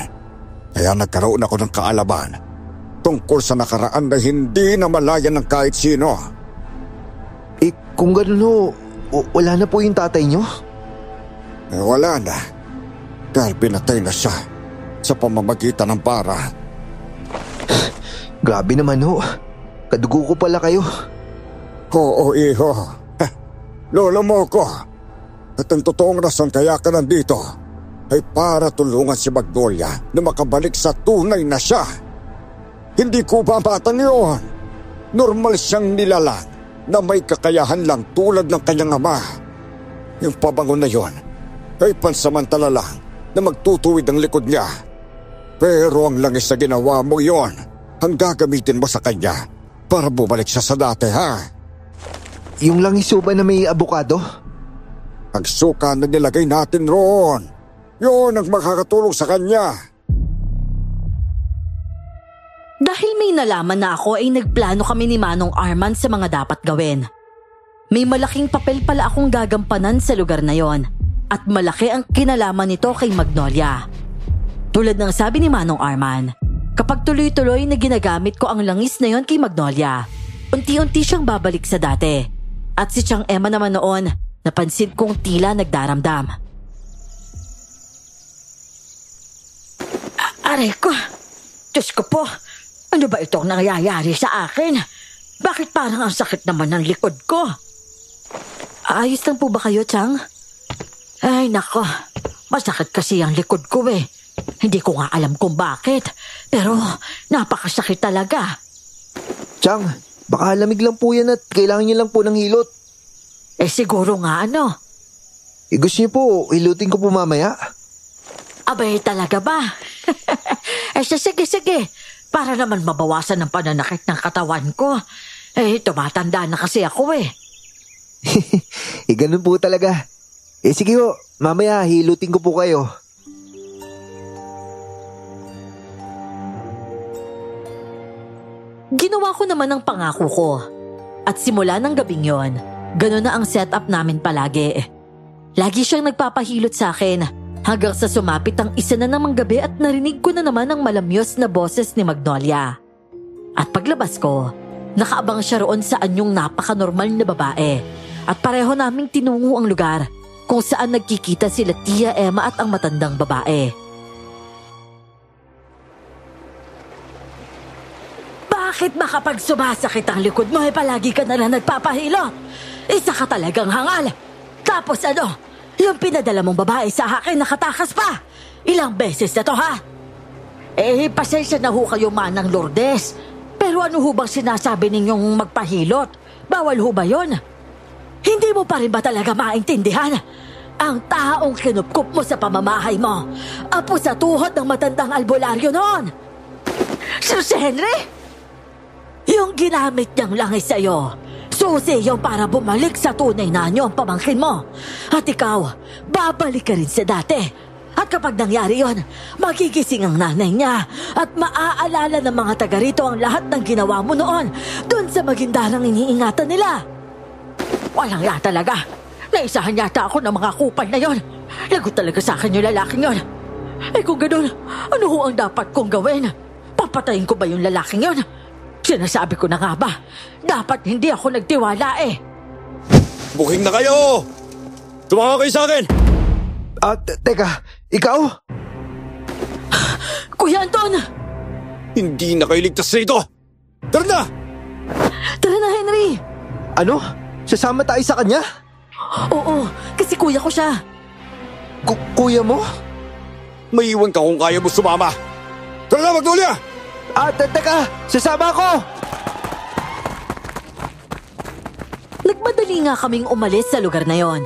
Kaya nagkaroon ako ng kaalaman tungkol sa nakaraan na hindi na malayan ng kahit sino. Eh, kung ganun ho, wala na po yung tatay niyo? Eh, wala na. Dahil pinatay na siya sa pamamagitan ng para. Grabe naman ho. Kadugo ko pala kayo. Oo, iho. Heh, Lolo mo ko. At ang totoong rason kaya ka nandito ay para tulungan si Magnolia na makabalik sa tunay na siya. Hindi ko ba batang yun? Normal siyang nilalang na may kakayahan lang tulad ng kanyang ama. Yung pabango na yon ay pansamantala lang na magtutuwid ang likod niya. Pero ang langis na ginawa mo yon ang gagamitin mo sa kanya para bumalik siya sa dati, ha? Yung lang isuba na may abukado? Ang suka na nilagay natin roon. Yun ang makakatulong sa kanya. Dahil may nalaman na ako ay nagplano kami ni Manong Arman sa mga dapat gawin. May malaking papel pala akong gagampanan sa lugar na yon at malaki ang kinalaman nito kay Magnolia. Tulad ng sabi ni Manong Arman, kapag tuloy-tuloy na ginagamit ko ang langis na yon kay Magnolia, unti-unti siyang babalik sa dati. At si Chang Emma naman noon, napansin kong tila nagdaramdam. Aray ko! Diyos ko po! Ano ba itong nangyayari sa akin? Bakit parang ang sakit naman ng likod ko? Ayos lang po ba kayo, Chang? Ay, nako. Masakit kasi ang likod ko eh. Hindi ko nga alam kung bakit. Pero napakasakit talaga. Chang, baka lamig lang po yan at kailangan niyo lang po ng hilot. Eh siguro nga ano. Eh, gusto niyo po, hilutin ko po mamaya. Abay talaga ba? eh sige, sige. Para naman mabawasan ng pananakit ng katawan ko. Eh, tumatanda na kasi ako eh. eh, ganun po talaga. Eh, sige ho, mamaya hilutin ko po kayo. Ginawa ko naman ang pangako ko. At simula ng gabing yon, gano'n na ang setup namin palagi. Lagi siyang nagpapahilot sa akin hanggang sa sumapit ang isa na namang gabi at narinig ko na naman ang malamyos na boses ni Magnolia. At paglabas ko, nakaabang siya roon sa anyong napaka-normal na babae at pareho naming tinungo ang lugar kung saan nagkikita sila Tia Emma at ang matandang babae. Bakit ba kapag sumasakit ang likod mo ay eh, palagi ka na lang? Isa ka talagang hangal. Tapos ano, yung pinadala mong babae sa akin nakatakas pa. Ilang beses na to ha? Eh, pasensya na ho kayo manang Lourdes. Pero ano ho bang sinasabi ninyong magpahilot? Bawal ho ba yun? Hindi mo pa rin ba talaga maintindihan? Ang taong kinupkup mo sa pamamahay mo. Apo sa tuhod ng matandang albularyo noon. Si Jose Henry? Yung ginamit niyang langis sa'yo, susi yung para bumalik sa tunay na anyo ang pamangkin mo. At ikaw, babalik ka rin sa dati. At kapag nangyari yon, magigising ang nanay niya at maaalala ng mga taga rito ang lahat ng ginawa mo noon doon sa magindarang iniingatan nila. Walang ya talaga. Naisahan yata ako ng mga kupal na yon. Lagot talaga sa akin yung lalaking yon. Eh kung ganun, ano ho ang dapat kong gawin? Papatayin ko ba yung lalaking yon? Sinasabi ko na nga ba, dapat hindi ako nagtiwala eh. Buking na kayo! Tumama kayo sa akin! At, teka, ikaw? Kuya Anton! Hindi na kayo ligtas rito! Tara na! Tara na, Henry! Ano? Sasama tayo sa kanya? Oo, kasi kuya ko siya. Ku- kuya mo? May iwan ka kung kaya mo sumama! Tara na, Magnolia! At, teka, sasama ako! Nagmadali nga kaming umalis sa lugar na yon.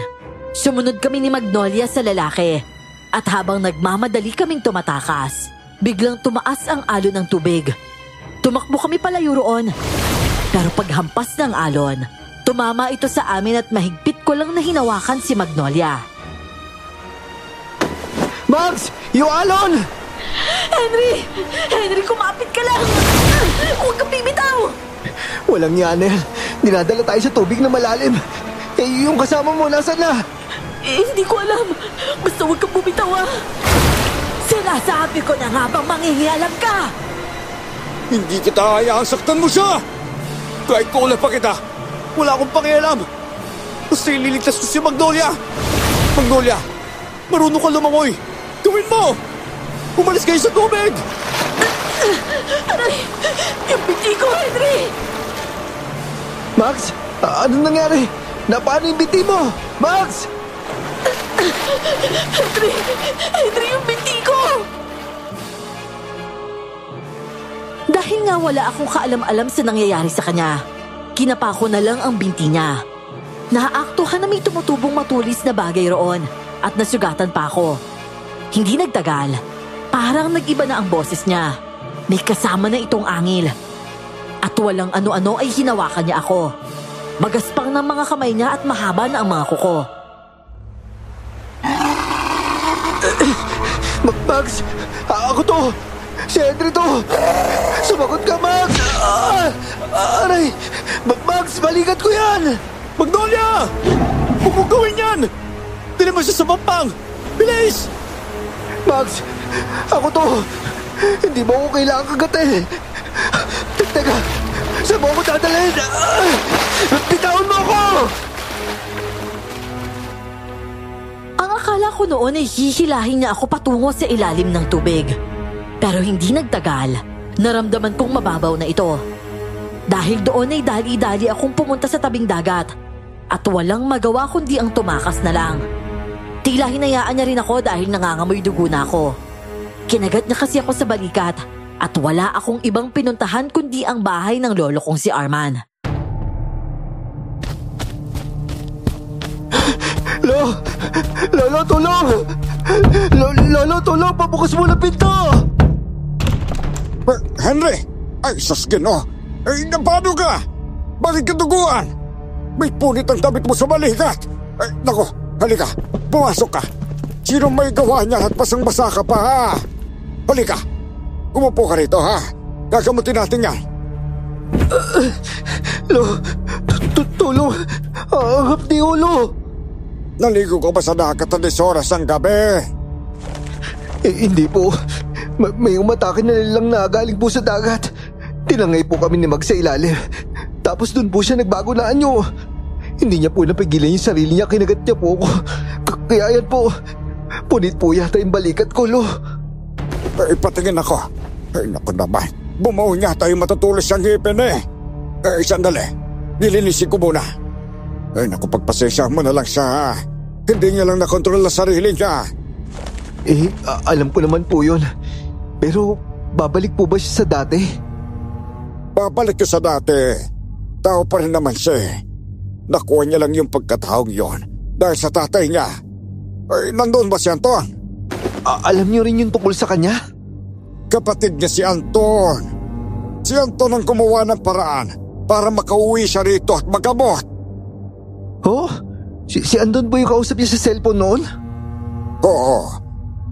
Sumunod kami ni Magnolia sa lalaki. At habang nagmamadali kaming tumatakas, biglang tumaas ang alon ng tubig. Tumakbo kami palayo roon. Pero paghampas ng alon, tumama ito sa amin at mahigpit ko lang na hinawakan si Magnolia. Max! Yung alon! Henry! Henry, kumapit ka lang! Huwag kang bibitaw! Walang yaner. Dinadala tayo sa tubig na malalim. Eh, yung kasama mo, nasan na? Eh, hindi ko alam. Basta huwag kang bumitaw ah. Sinasabi ko na nga bang mangingialam ka? Hindi kita hayaang saktan mo siya! Kahit kulang pa kita, wala akong pakialam! Basta ililigtas ko si Magnolia! Magnolia, marunong ka lumangoy! Gawin mo! Umalis kayo sa tubig! Aray! Yung binti ko, Henry! Max, a- anong nangyari? Napaano yung biti mo? Max! Henry! Henry, yung binti ko! Dahil nga wala akong kaalam-alam sa nangyayari sa kanya, kinapa ko na lang ang binti niya. Naaaktuhan na may tumutubong matulis na bagay roon at nasugatan pa ako. Hindi nagtagal, parang nag-iba na ang boses niya. May kasama na itong angil. At walang ano-ano ay hinawakan niya ako. Magaspang ng mga kamay niya at mahaba na ang mga kuko. Ma- Max! ako to! Si Henry to! Sumagot ka, Max! Ah! Aray! Ma- Max, balikat ko yan! Magnolia! Huwag mong gawin yan! Dili mo siya sa pampang! Bilis! Max, ako to! Hindi mo ako kailangan kagatin! Te- Teka, saan mo ako dadalhin? Bitawan mo ako! Ang akala ko noon ay hihilahin niya ako patungo sa ilalim ng tubig. Pero hindi nagtagal. Naramdaman kong mababaw na ito. Dahil doon ay dali-dali akong pumunta sa tabing dagat. At walang magawa kundi ang tumakas na lang. Tila hinayaan niya rin ako dahil nangangamoy dugo na ako. Kinagat niya kasi ako sa balikat at wala akong ibang pinuntahan kundi ang bahay ng lolo kong si Arman. Lo! Lolo, tulong! Lo- Lolo, tulong! Pabukas mo na pinto! Henry! Ay, sus gino! Ay, napano ka? Bakit ka duguan? May punit ang damit mo sa balikat! Ay, nako, halika, pumasok ka! Sino may gawa niya at basang-basa ka pa, ha? Halika, umupo ka rito, ha? Gagamutin natin yan. Lo, tu- tu- tulong! Ang hapdi ulo! Naligo ka ba sa dagat na oras ng gabi? Eh, hindi po. Ma- may umatake na nilang na galing po sa dagat. Tinangay po kami ni Mag sa ilalim. Tapos doon po siya nagbago na anyo. Hindi niya po napigilan yung sarili niya, kinagat niya po ako. K- kaya yan po. Punit po yata yung balikat ko, lo. Ay, patingin ako. Ay, naku naman. Bumuo niya tayo matutulos siyang ngipin eh. Eh, sandali. Nilinisin ko muna. Ay, naku, pagpasensya mo na lang siya. Hindi niya lang nakontrol ang sarili niya. Eh, alam ko naman po yun. Pero, babalik po ba siya sa dati? Babalik ko sa dati. Tao pa rin naman siya eh. Nakuha niya lang yung pagkataong yon dahil sa tatay niya. Ay, nandun ba si Anton? A- alam niyo rin yung tungkol sa kanya? Kapatid niya si Anton. Si Anton ang gumawa ng paraan para makauwi siya rito at magamot. Oh? Si, si Andon po yung kausap niya sa cellphone noon? Oo,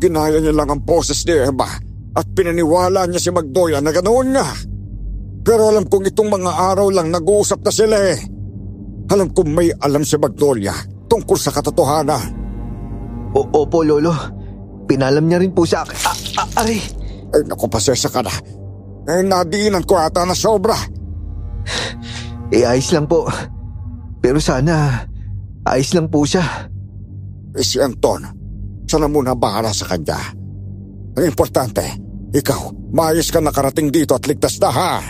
ginaya niya lang ang boses ni Emma at pinaniwala niya si Magdoya na ganoon nga. Pero alam kong itong mga araw lang nag-uusap na sila eh. Alam kong may alam si Magdoya tungkol sa katotohanan. O, opo, Lolo. Pinalam niya rin po sa akin. Ah, ah, aray! Ay naku, pasensya ka na. Eh, nadiinan ko ata na sobra. Eh, ayos lang po. Pero sana, ayos lang po siya. Eh, si Anton, siya na muna bahala sa kanya. Ang importante, ikaw, maayos ka nakarating dito at ligtas na ha.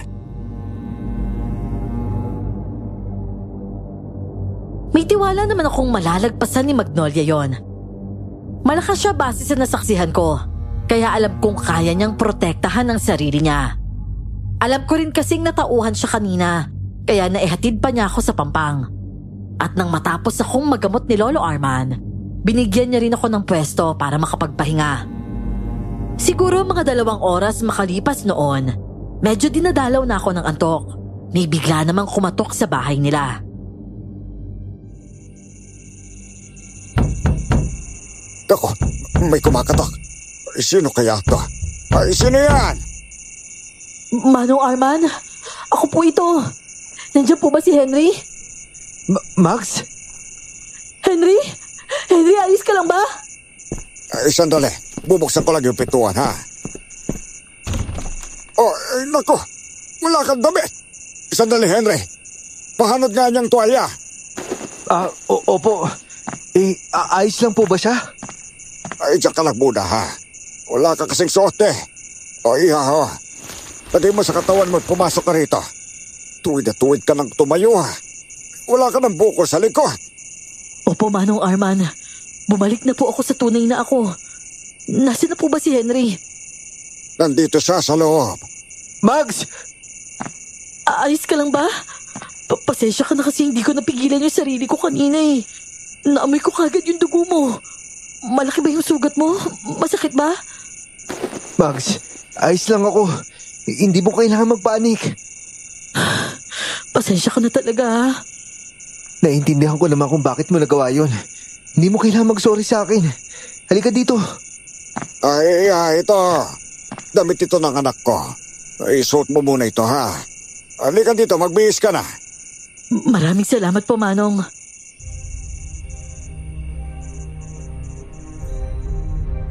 May tiwala naman akong malalagpasan ni Magnolia yon. Malakas siya base sa nasaksihan ko. Kaya alam kong kaya niyang protektahan ang sarili niya. Alam ko rin kasing natauhan siya kanina. Kaya naihatid pa niya ako sa pampang. At nang matapos akong magamot ni Lolo Arman, binigyan niya rin ako ng pwesto para makapagpahinga. Siguro mga dalawang oras makalipas noon, medyo dinadalaw na ako ng antok. May bigla namang kumatok sa bahay nila. Ako, may kumakatok. Sino kaya to? Ay, sino yan? Manong Arman, ako po ito. Nandiyan po ba si Henry? Ma- Max? Henry? Henry, ayos ka lang ba? Ay, sandali. Bubuksan ko lang yung pituan, ha? Oh, ay, nako. Wala kang damit. Sandali, Henry. Pahanod nga niyang tuwalya. Ah, o- opo. Eh, a- ayos lang po ba siya? Ay, diyan ka lang muna, ha? Wala ka kasing suot, eh. O, iha, ho. Lagay mo sa katawan mo at pumasok ka rito. Tuwid na tuwid ka nang tumayo, ha? Wala ka ng buko sa likod. Opo, Manong Arman. Bumalik na po ako sa tunay na ako. Nasaan na po ba si Henry? Nandito siya sa loob. Max! Ayos ka lang ba? Pa- pasensya ka na kasi hindi ko napigilan yung sarili ko kanina eh. Naamoy ko kagad yung dugo mo. Malaki ba yung sugat mo? Masakit ba? Max, ayos lang ako. Hindi mo kailangan magpanik. Pasensya ka na talaga ha. Naiintindihan ko naman kung bakit mo nagawa yon. Hindi mo kailangan mag-sorry sa akin. Halika dito. Ay, ay, ito. Damit ito ng anak ko. Ay, suot mo muna ito, ha? Halika dito, magbihis ka na. Maraming salamat po, Manong.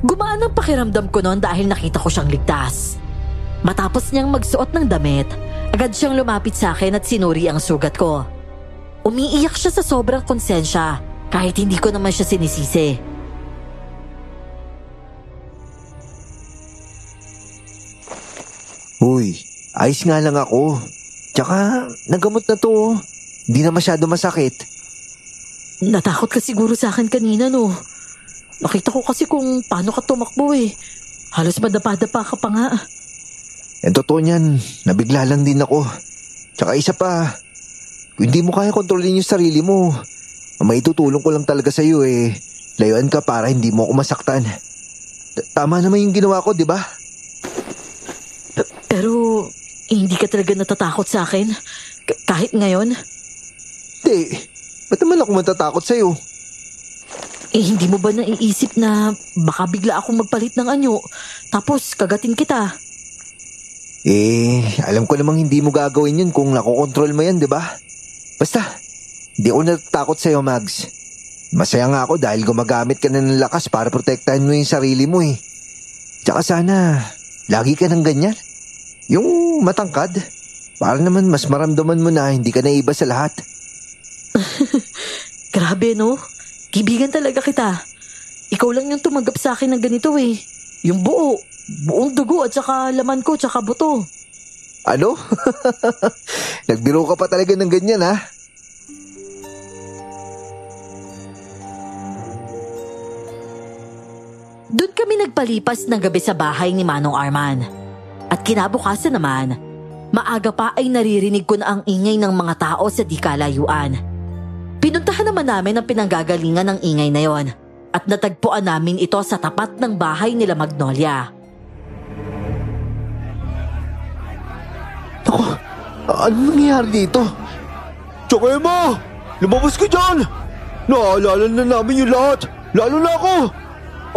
Gumaan ang pakiramdam ko noon dahil nakita ko siyang ligtas. Matapos niyang magsuot ng damit, agad siyang lumapit sa akin at sinuri ang sugat ko. Umiiyak siya sa sobrang konsensya kahit hindi ko naman siya sinisisi. Uy, ayos nga lang ako. Tsaka, nagamot na to. Hindi na masyado masakit. Natakot ka siguro sa akin kanina, no? Nakita ko kasi kung paano ka tumakbo eh. Halos madapa-dapa ka pa nga. Ang totoo niyan, nabigla lang din ako. Tsaka isa pa, kung hindi mo kaya kontrolin yung sarili mo, maitutulong ko lang talaga sa'yo eh, layuan ka para hindi mo ako masaktan. T- Tama naman yung ginawa ko, di ba? Pero, hindi ka talaga natatakot sa akin? K- kahit ngayon? Hindi. Ba't naman ako matatakot sa'yo? Eh, hindi mo ba naiisip na baka bigla akong magpalit ng anyo, tapos kagatin kita? Eh, alam ko namang hindi mo gagawin yun kung nakokontrol mo yan, di ba? Basta, hindi ako natatakot sa'yo, Mags. Masaya nga ako dahil gumagamit ka na ng lakas para protektahan mo yung sarili mo eh. Tsaka sana, lagi ka ng ganyan. Yung matangkad. Para naman mas maramdaman mo na hindi ka naiba sa lahat. Grabe, no? Kibigan talaga kita. Ikaw lang yung tumanggap sa akin ng ganito eh. Yung buo, buong dugo at saka laman ko tsaka buto. Ano? Nagbiro ka pa talaga ng ganyan ha? Doon kami nagpalipas ng gabi sa bahay ni Manong Arman. At kinabukasan naman, maaga pa ay naririnig ko na ang ingay ng mga tao sa di kalayuan. Pinuntahan naman namin ang pinanggagalingan ng ingay na yon at natagpuan namin ito sa tapat ng bahay nila Magnolia. Ako, anong nangyayari dito? Tsaka Emma, lumabas ka dyan! Naalala na namin yung lahat, lalo na ako!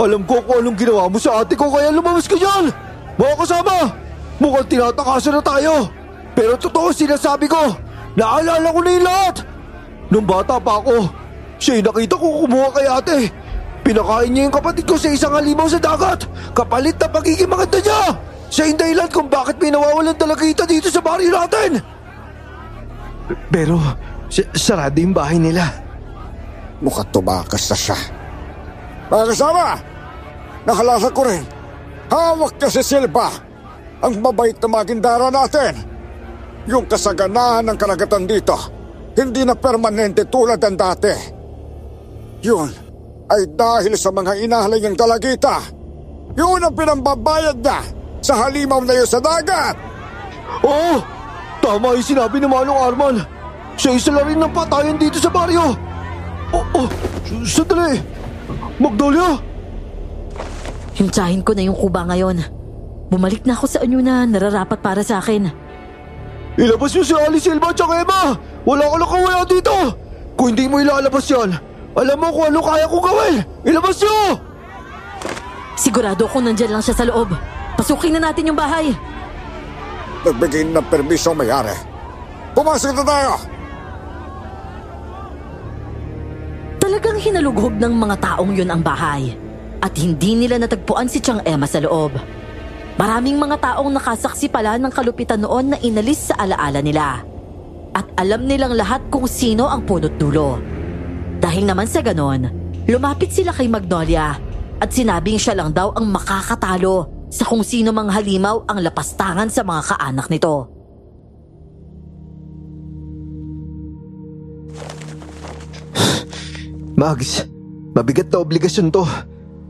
Alam ko kung anong ginawa mo sa ate ko kaya lumabas ka dyan! Mga kasama, mukhang tinatakasan na tayo! Pero totoo sinasabi ko, naalala ko na yung lahat! Nung bata pa ako, siya yung nakita ko kumuha kay ate. Pinakain niya yung kapatid ko sa isang halimaw sa dagat, kapalit na pagiging maganda niya! Siya yung dahilan kung bakit may nawawalan talaga kita dito sa baryo natin! Pero, s- sarado yung bahay nila. Mukhang tumakas na siya. Mga kasama, nakalasa ko rin. Hawak niya si Silva, ang mabait na magindara natin. Yung kasaganahan ng karagatan dito, hindi na permanente tulad ng dati. Yun ay dahil sa mga inahalay niyang dalagita. Yun ang pinambabayad niya sa halimaw na yun sa dagat. Oo! Tama yung sinabi ni Manong Arman. Siya isa na rin ng patayan dito sa baryo. Oh, oh, sandali. Magnolia! Hintsahin ko na yung kuba ngayon. Bumalik na ako sa anyo na nararapat para sa akin. Ilabas niyo si Ali Silva at Emma! Wala ka na kawaya dito! Kung hindi mo ilalabas yan, alam mo kung ano kaya kong gawin! Ilabas niyo! Sigurado kung nandyan lang siya sa loob. Pasukin na natin yung bahay. Nagbigay ng permiso ang mayari. Pumasok na tayo! Talagang hinalugog ng mga taong yun ang bahay. At hindi nila natagpuan si Chang Emma sa loob. Maraming mga taong nakasaksi pala ng kalupitan noon na inalis sa alaala nila. At alam nilang lahat kung sino ang punot dulo. Dahil naman sa ganon, lumapit sila kay Magnolia at sinabing siya lang daw ang makakatalo sa kung sino mang halimaw ang lapastangan sa mga kaanak nito. Mags, mabigat na obligasyon to.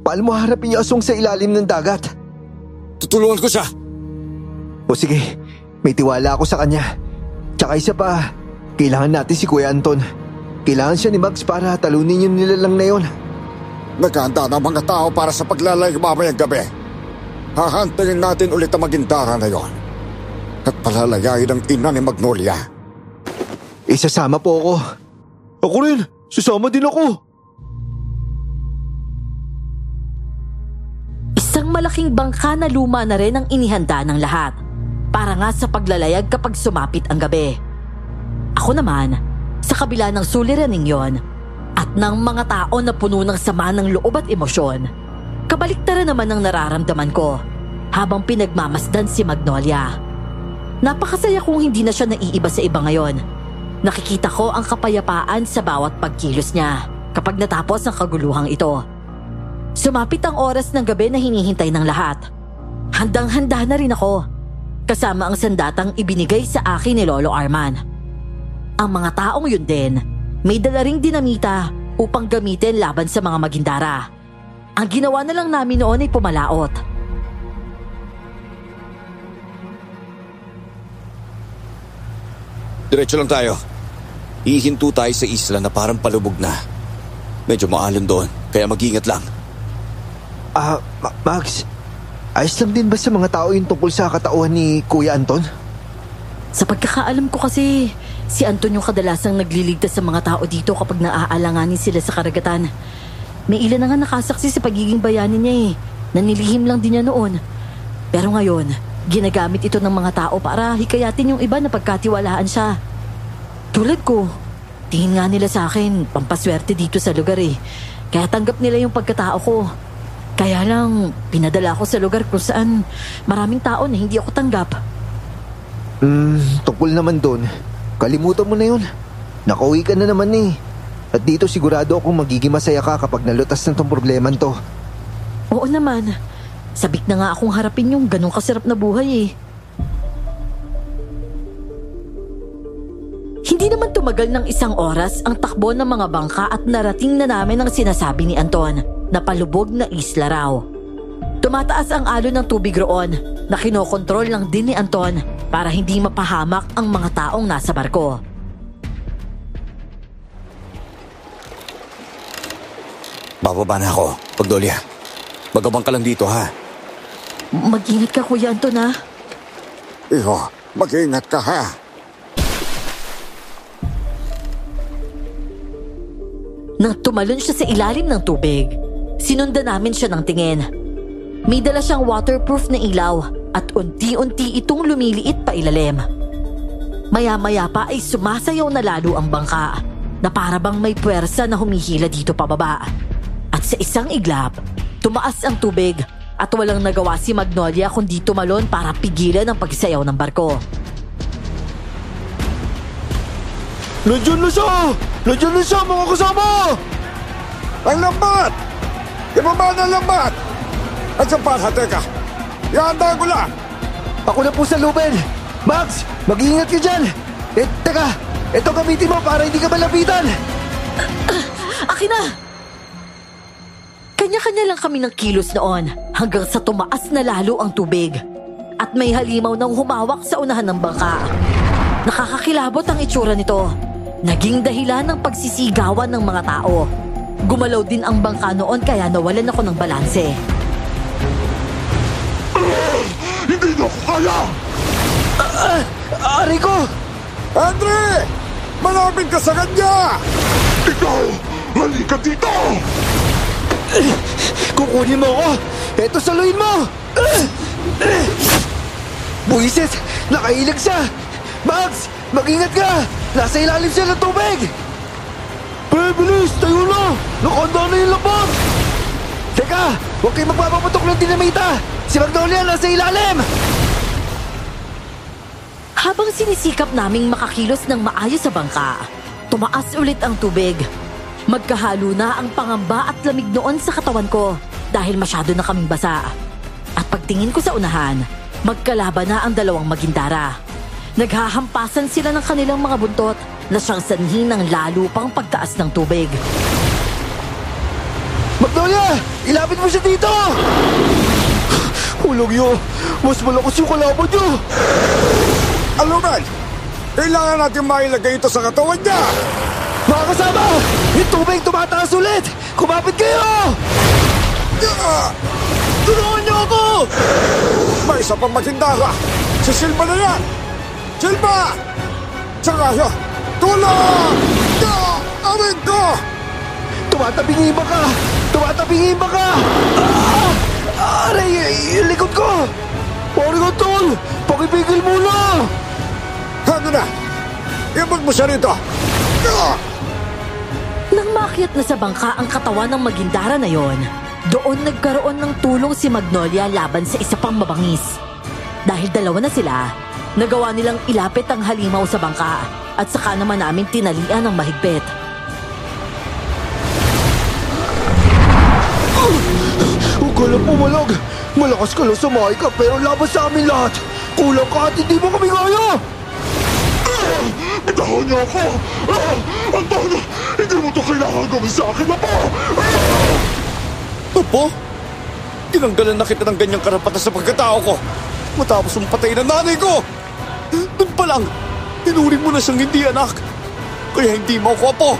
Paano mo harapin yung asong sa ilalim ng dagat? Tutulungan ko siya. O sige, may tiwala ako sa kanya. Tsaka isa pa, kailangan natin si Kuya Anton. Kailangan siya ni Mags para talunin yung nilalang na yon. Naganda ng mga tao para sa paglalay mamayang gabi. Hahantayin natin ulit ang magindara na yon. At palalayain ang ina ni Magnolia. Isasama po ako. Ako rin! Sasama din ako! Malaking bangka na luma na rin ang inihanda ng lahat para nga sa paglalayag kapag sumapit ang gabi. Ako naman, sa kabila ng suliraning yon at ng mga tao na puno ng sama ng loob at emosyon, kabaliktaran naman ang nararamdaman ko habang pinagmamasdan si Magnolia. Napakasaya kung hindi na siya naiiba sa iba ngayon. Nakikita ko ang kapayapaan sa bawat pagkilos niya kapag natapos ang kaguluhang ito. Sumapit ang oras ng gabi na hinihintay ng lahat. Handang-handa na rin ako. Kasama ang sandatang ibinigay sa akin ni Lolo Arman. Ang mga taong yun din, may dala ring dinamita upang gamitin laban sa mga magindara. Ang ginawa na lang namin noon ay pumalaot. Diretso lang tayo. Ihinto tayo sa isla na parang palubog na. Medyo maalon doon, kaya mag-ingat lang. Ah, Ma- Mags, ayos lang din ba sa mga tao yung tungkol sa katauhan ni Kuya Anton? Sa pagkakaalam ko kasi, si Anton yung kadalasang nagliligtas sa mga tao dito kapag naaalanganin sila sa karagatan. May ilan na nga nakasaksi sa pagiging bayanin niya eh. Nanilihim lang din niya noon. Pero ngayon, ginagamit ito ng mga tao para hikayatin yung iba na pagkatiwalaan siya. Tulad ko, tingin nga nila sa akin, pampaswerte dito sa lugar eh. Kaya tanggap nila yung pagkatao ko. Kaya lang, pinadala ako sa lugar kung saan maraming tao na hindi ako tanggap. Hmm, tungkol naman doon. Kalimutan mo na yun. Nakauwi ka na naman eh. At dito sigurado akong magiging masaya ka kapag nalutas na tong problema to. Oo naman. Sabik na nga akong harapin yung ganong kasarap na buhay eh. Hindi naman tumagal ng isang oras ang takbo ng mga bangka at narating na namin ang sinasabi ni Anton na palubog na isla raw. Tumataas ang alon ng tubig roon na kinokontrol lang din ni Anton para hindi mapahamak ang mga taong nasa barko. Bababa na ako, Magnolia. Magabang ka lang dito, ha? Mag-ingat ka Kuya Anton ha. Iho, mag-ingat ka ha. Nang tumalon siya sa ilalim ng tubig, sinundan namin siya ng tingin. May dala siyang waterproof na ilaw at unti-unti itong lumiliit pa ilalim. Maya-maya pa ay sumasayaw na lalo ang bangka na para bang may puwersa na humihila dito pababa. At sa isang iglap, tumaas ang tubig at walang nagawa si Magnolia kundi tumalon para pigilan ang pagsayaw ng barko. Nandiyan na siya! Nandiyan na siya, mga kasama! Ang lambat! Ibaba na ang lambat! At sa para, teka. Ihanda ko lang. Ako na po sa luben! Max, mag-iingat ka dyan! Eh, teka, ito gamitin mo para hindi ka malapitan! Akin na! Kanya-kanya lang kami ng kilos noon hanggang sa tumaas na lalo ang tubig. At may halimaw nang humawak sa unahan ng bangka. Nakakakilabot ang itsura nito. Naging dahilan ng pagsisigawan ng mga tao. Gumalaw din ang bangka noon kaya nawalan ako ng balanse. Hindi na ako kaya! Ari ko! Andre! Malapit ka sa kanya! Ikaw! Halika dito! Kukunin mo ako! Eto, saluin mo! Buisit! Nakailag siya! Max! Mag-ingat ka! Nasa ilalim siya ng tubig! Pre, bilis! Tayo na! Nakanda na yung labas! Teka! Huwag kayo magpapaputok ng dinamita! Si Magnolia nasa ilalim! Habang sinisikap naming makakilos ng maayos sa bangka, tumaas ulit ang tubig. Magkahalo na ang pangamba at lamig noon sa katawan ko dahil masyado na kaming basa. At pagtingin ko sa unahan, magkalaban na ang dalawang magindara. Naghahampasan sila ng kanilang mga buntot na siyang sanhi ng lalo pang pagtaas ng tubig. Magnolia! Ilapit mo siya dito! Walang yun! Mas malakas yung kalaban niyo! Aluman! Kailangan natin mailagay ito sa katawan niya! Mga kasama! Yung tubig tumataas ulit! Kumapit kayo! Tulungan niyo ako! May isa pang magindara! Si Silva na yan! Silva! Tsaka siya! Tulong! Ah! Amin ko! Tumatabing iba ka! Tumatabing iba ka! Ah! Aray! Yung likod ko! Paring Anton! Pakipigil muna! Ano na? Ibag mo siya rito! Ah! Nang makyat na sa bangka ang katawan ng magindara na yon, doon nagkaroon ng tulong si Magnolia laban sa isa pang mabangis. Dahil dalawa na sila, nagawa nilang ilapit ang halimaw sa bangka at saka naman namin tinalian ng mahigpit. Huwag ka lang pumalag! Malakas ka lang sumakay ka pero laban sa amin lahat! Kulang ka at hindi mo kami kaya! Bitawan niyo ako! Ah! Anton! Hindi mo to kailangan gawin sa akin, Apo! Apo? Tinanggalan na kita ng ganyang karapatan sa pagkatao ko. Matapos mong patayin ang nanay ko. Doon pa lang, tinuri mo na siyang hindi anak. Kaya hindi mo ako apo.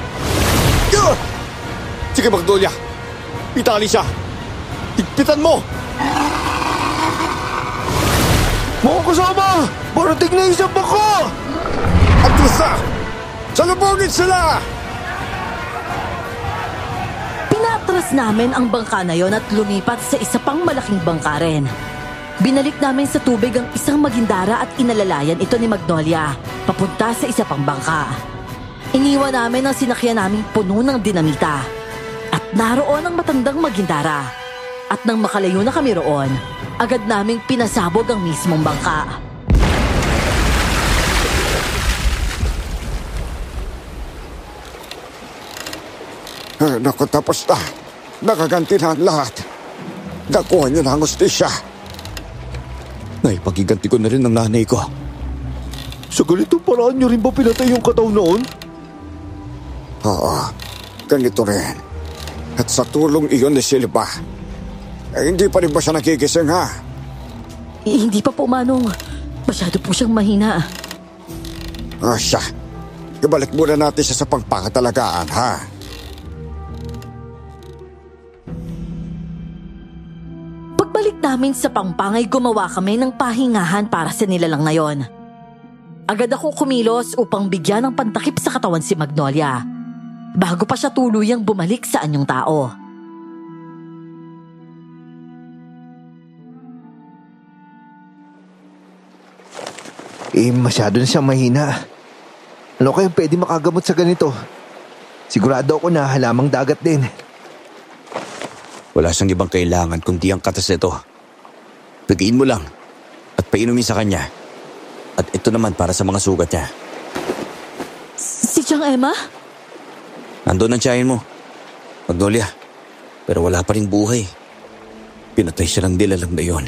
Sige, Magnolia. Itali siya. Higpitan mo. Mga kasama! Parating na isang bako! At isa! Salubungin sila! Pinatras namin ang bangka na yon at lumipat sa isa pang malaking bangka rin. Binalik namin sa tubig ang isang magindara at inalalayan ito ni Magnolia papunta sa isa pang bangka. Iniwan namin ang sinakyan naming puno ng dinamita. At naroon ang matandang magindara. At nang makalayo na kami roon, agad naming pinasabog ang mismong bangka. Ah, naku, tapos na. Nakaganti na ang lahat. Nakuha niyo na ang ustisya. Naipagiganti ko na rin ang nanay ko. Sa ganitong paraan niyo rin ba pinatay yung kataw noon? Oo, ganito rin. At sa tulong iyon ni Silva, eh, hindi pa rin ba siya nakigising ha? Eh, hindi pa po, Manong. Masyado po siyang mahina. Ah, siya. Ibalik muna natin siya sa pangpakatalagaan ha. Pagbalik namin sa Pampangay, gumawa kami ng pahingahan para sa nilalang na yon. Agad akong kumilos upang bigyan ng pantakip sa katawan si Magnolia. Bago pa siya tuluyang bumalik sa anyong tao. Eh, masyado na siyang mahina. Ano kayang pwede makagamot sa ganito? Sigurado ako na halamang dagat din. Wala siyang ibang kailangan kundi ang katas nito. Bigyan mo lang at painumin sa kanya. At ito naman para sa mga sugat niya. Si Chang Emma? Nandun ang tiyahin mo. Magnolia. Pero wala pa rin buhay. Pinatay siya ng dilalang na yon.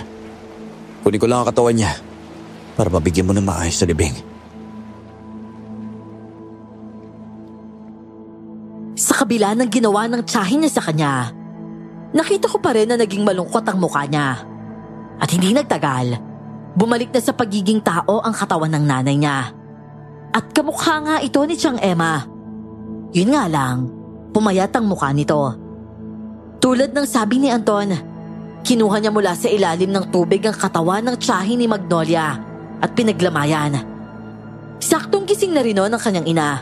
Kunin ko lang ang katawan niya para mabigyan mo ng maayos sa libing. Sa kabila ng ginawa ng tsahin niya sa kanya, nakita ko pa rin na naging malungkot ang mukha niya. At hindi nagtagal, bumalik na sa pagiging tao ang katawan ng nanay niya. At kamukha nga ito ni Chang Emma. Yun nga lang, pumayat ang mukha nito. Tulad ng sabi ni Anton, kinuha niya mula sa ilalim ng tubig ang katawan ng tsahin ni Magnolia at pinaglamayan. Saktong gising na rin noon ang kanyang ina.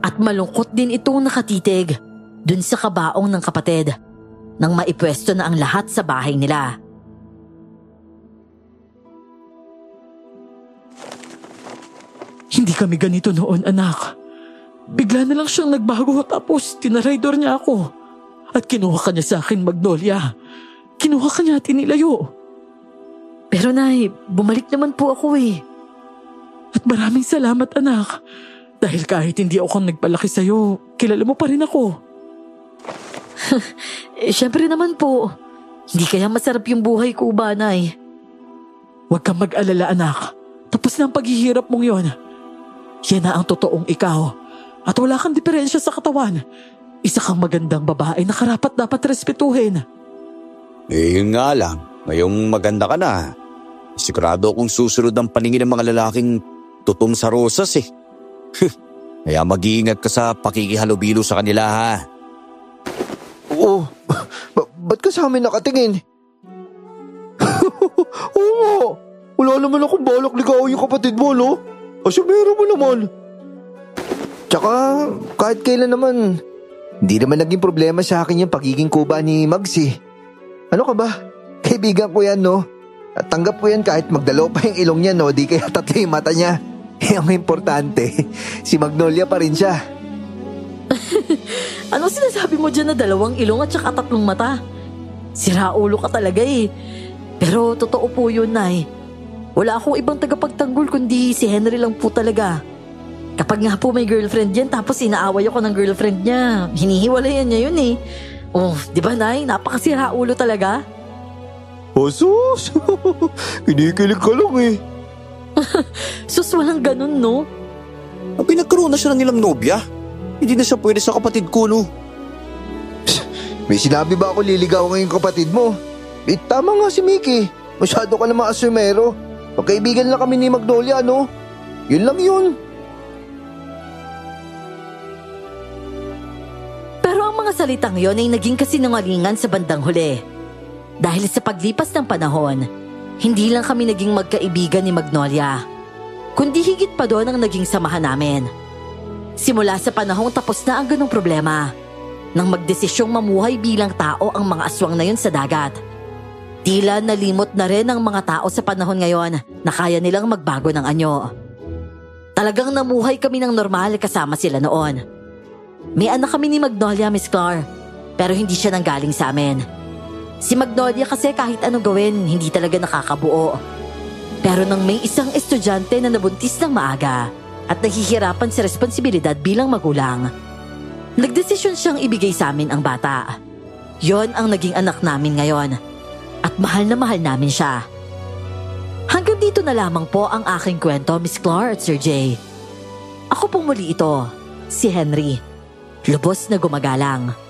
At malungkot din itong nakatitig dun sa kabaong ng kapatid nang maipwesto na ang lahat sa bahay nila. Hindi kami ganito noon, anak. Bigla na lang siyang nagbago tapos tinaraydor niya ako. At kinuha ka niya sa akin, Magnolia. Kinuha ka niya at inilayo. Pero nay, bumalik naman po ako eh. At maraming salamat, anak. Dahil kahit hindi ako nagpalaki sa'yo, kilala mo pa rin ako. Eh, syempre naman po. Hindi kaya masarap yung buhay ko ba, nay? Huwag kang mag-alala, anak. Tapos na ang paghihirap mong yon. Yan na ang totoong ikaw. At wala kang diferensya sa katawan. Isa kang magandang babae na karapat dapat respetuhin. Eh, yun nga lang. Ngayong maganda ka na. Sigurado akong susunod ang paningin ng mga lalaking tutom sa rosas eh. Kaya mag-iingat ka sa pakikihalubilo sa kanila ha. Oo, ba- ba't ka sa amin nakatingin? Oo nga, wala naman akong balak ligawan yung kapatid mo, no? Asumero mo naman. Tsaka, kahit kailan naman, hindi naman naging problema sa akin yung pagiging kuba ni Mags eh. Ano ka ba? Kaibigan ko yan, no? At tanggap ko yan kahit magdalaw pa yung ilong niya, no? Di kaya tatlo yung mata niya. Eh, ang importante, si Magnolia pa rin siya. Ano sinasabi mo dyan na dalawang ilong at saka tatlong mata? Sira ulo ka talaga eh. Pero totoo po yun, Nay. Wala akong ibang tagapagtanggol kundi si Henry lang po talaga. Kapag nga po may girlfriend yan tapos inaaway ako ng girlfriend niya, hinihiwalayan niya yun eh. Oh, di ba, Nay? Napakasira ulo talaga. Asus! Kinikilig ka lang eh. Sus, walang ganun, no? Pinagkaroon na siya ng nilang nobya. Hindi na siya pwede sa kapatid ko no. May sinabi ba ako liligawan yung kapatid mo? Eh, tama nga si Mickey. Masyado ka naman asumero. Magkaibigan lang kami ni Magnolia, no? Yun lang yun. Pero ang mga salitang yon ay naging kasinungalingan sa bandang huli. Dahil sa paglipas ng panahon, hindi lang kami naging magkaibigan ni Magnolia, kundi higit pa doon ang naging samahan namin. Simula sa panahong tapos na ang ganong problema, nang magdesisyong mamuhay bilang tao ang mga aswang na yun sa dagat. Tila nalimot na rin ang mga tao sa panahon ngayon na kaya nilang magbago ng anyo. Talagang namuhay kami ng normal kasama sila noon. May anak kami ni Magnolia, Miss Clar. Pero hindi siya nanggaling sa amin. Si Magnolia kasi kahit anong gawin, hindi talaga nakakabuo. Pero nang may isang estudyante na nabuntis ng maaga at naghihirapan sa responsibilidad bilang magulang, nagdesisyon siyang ibigay sa amin ang bata. Yon ang naging anak namin ngayon. At mahal na mahal namin siya. Hanggang dito na lamang po ang aking kwento, Miss Clar at Sir Jay. Ako pong muli ito, si Henry. Lubos na gumagalang.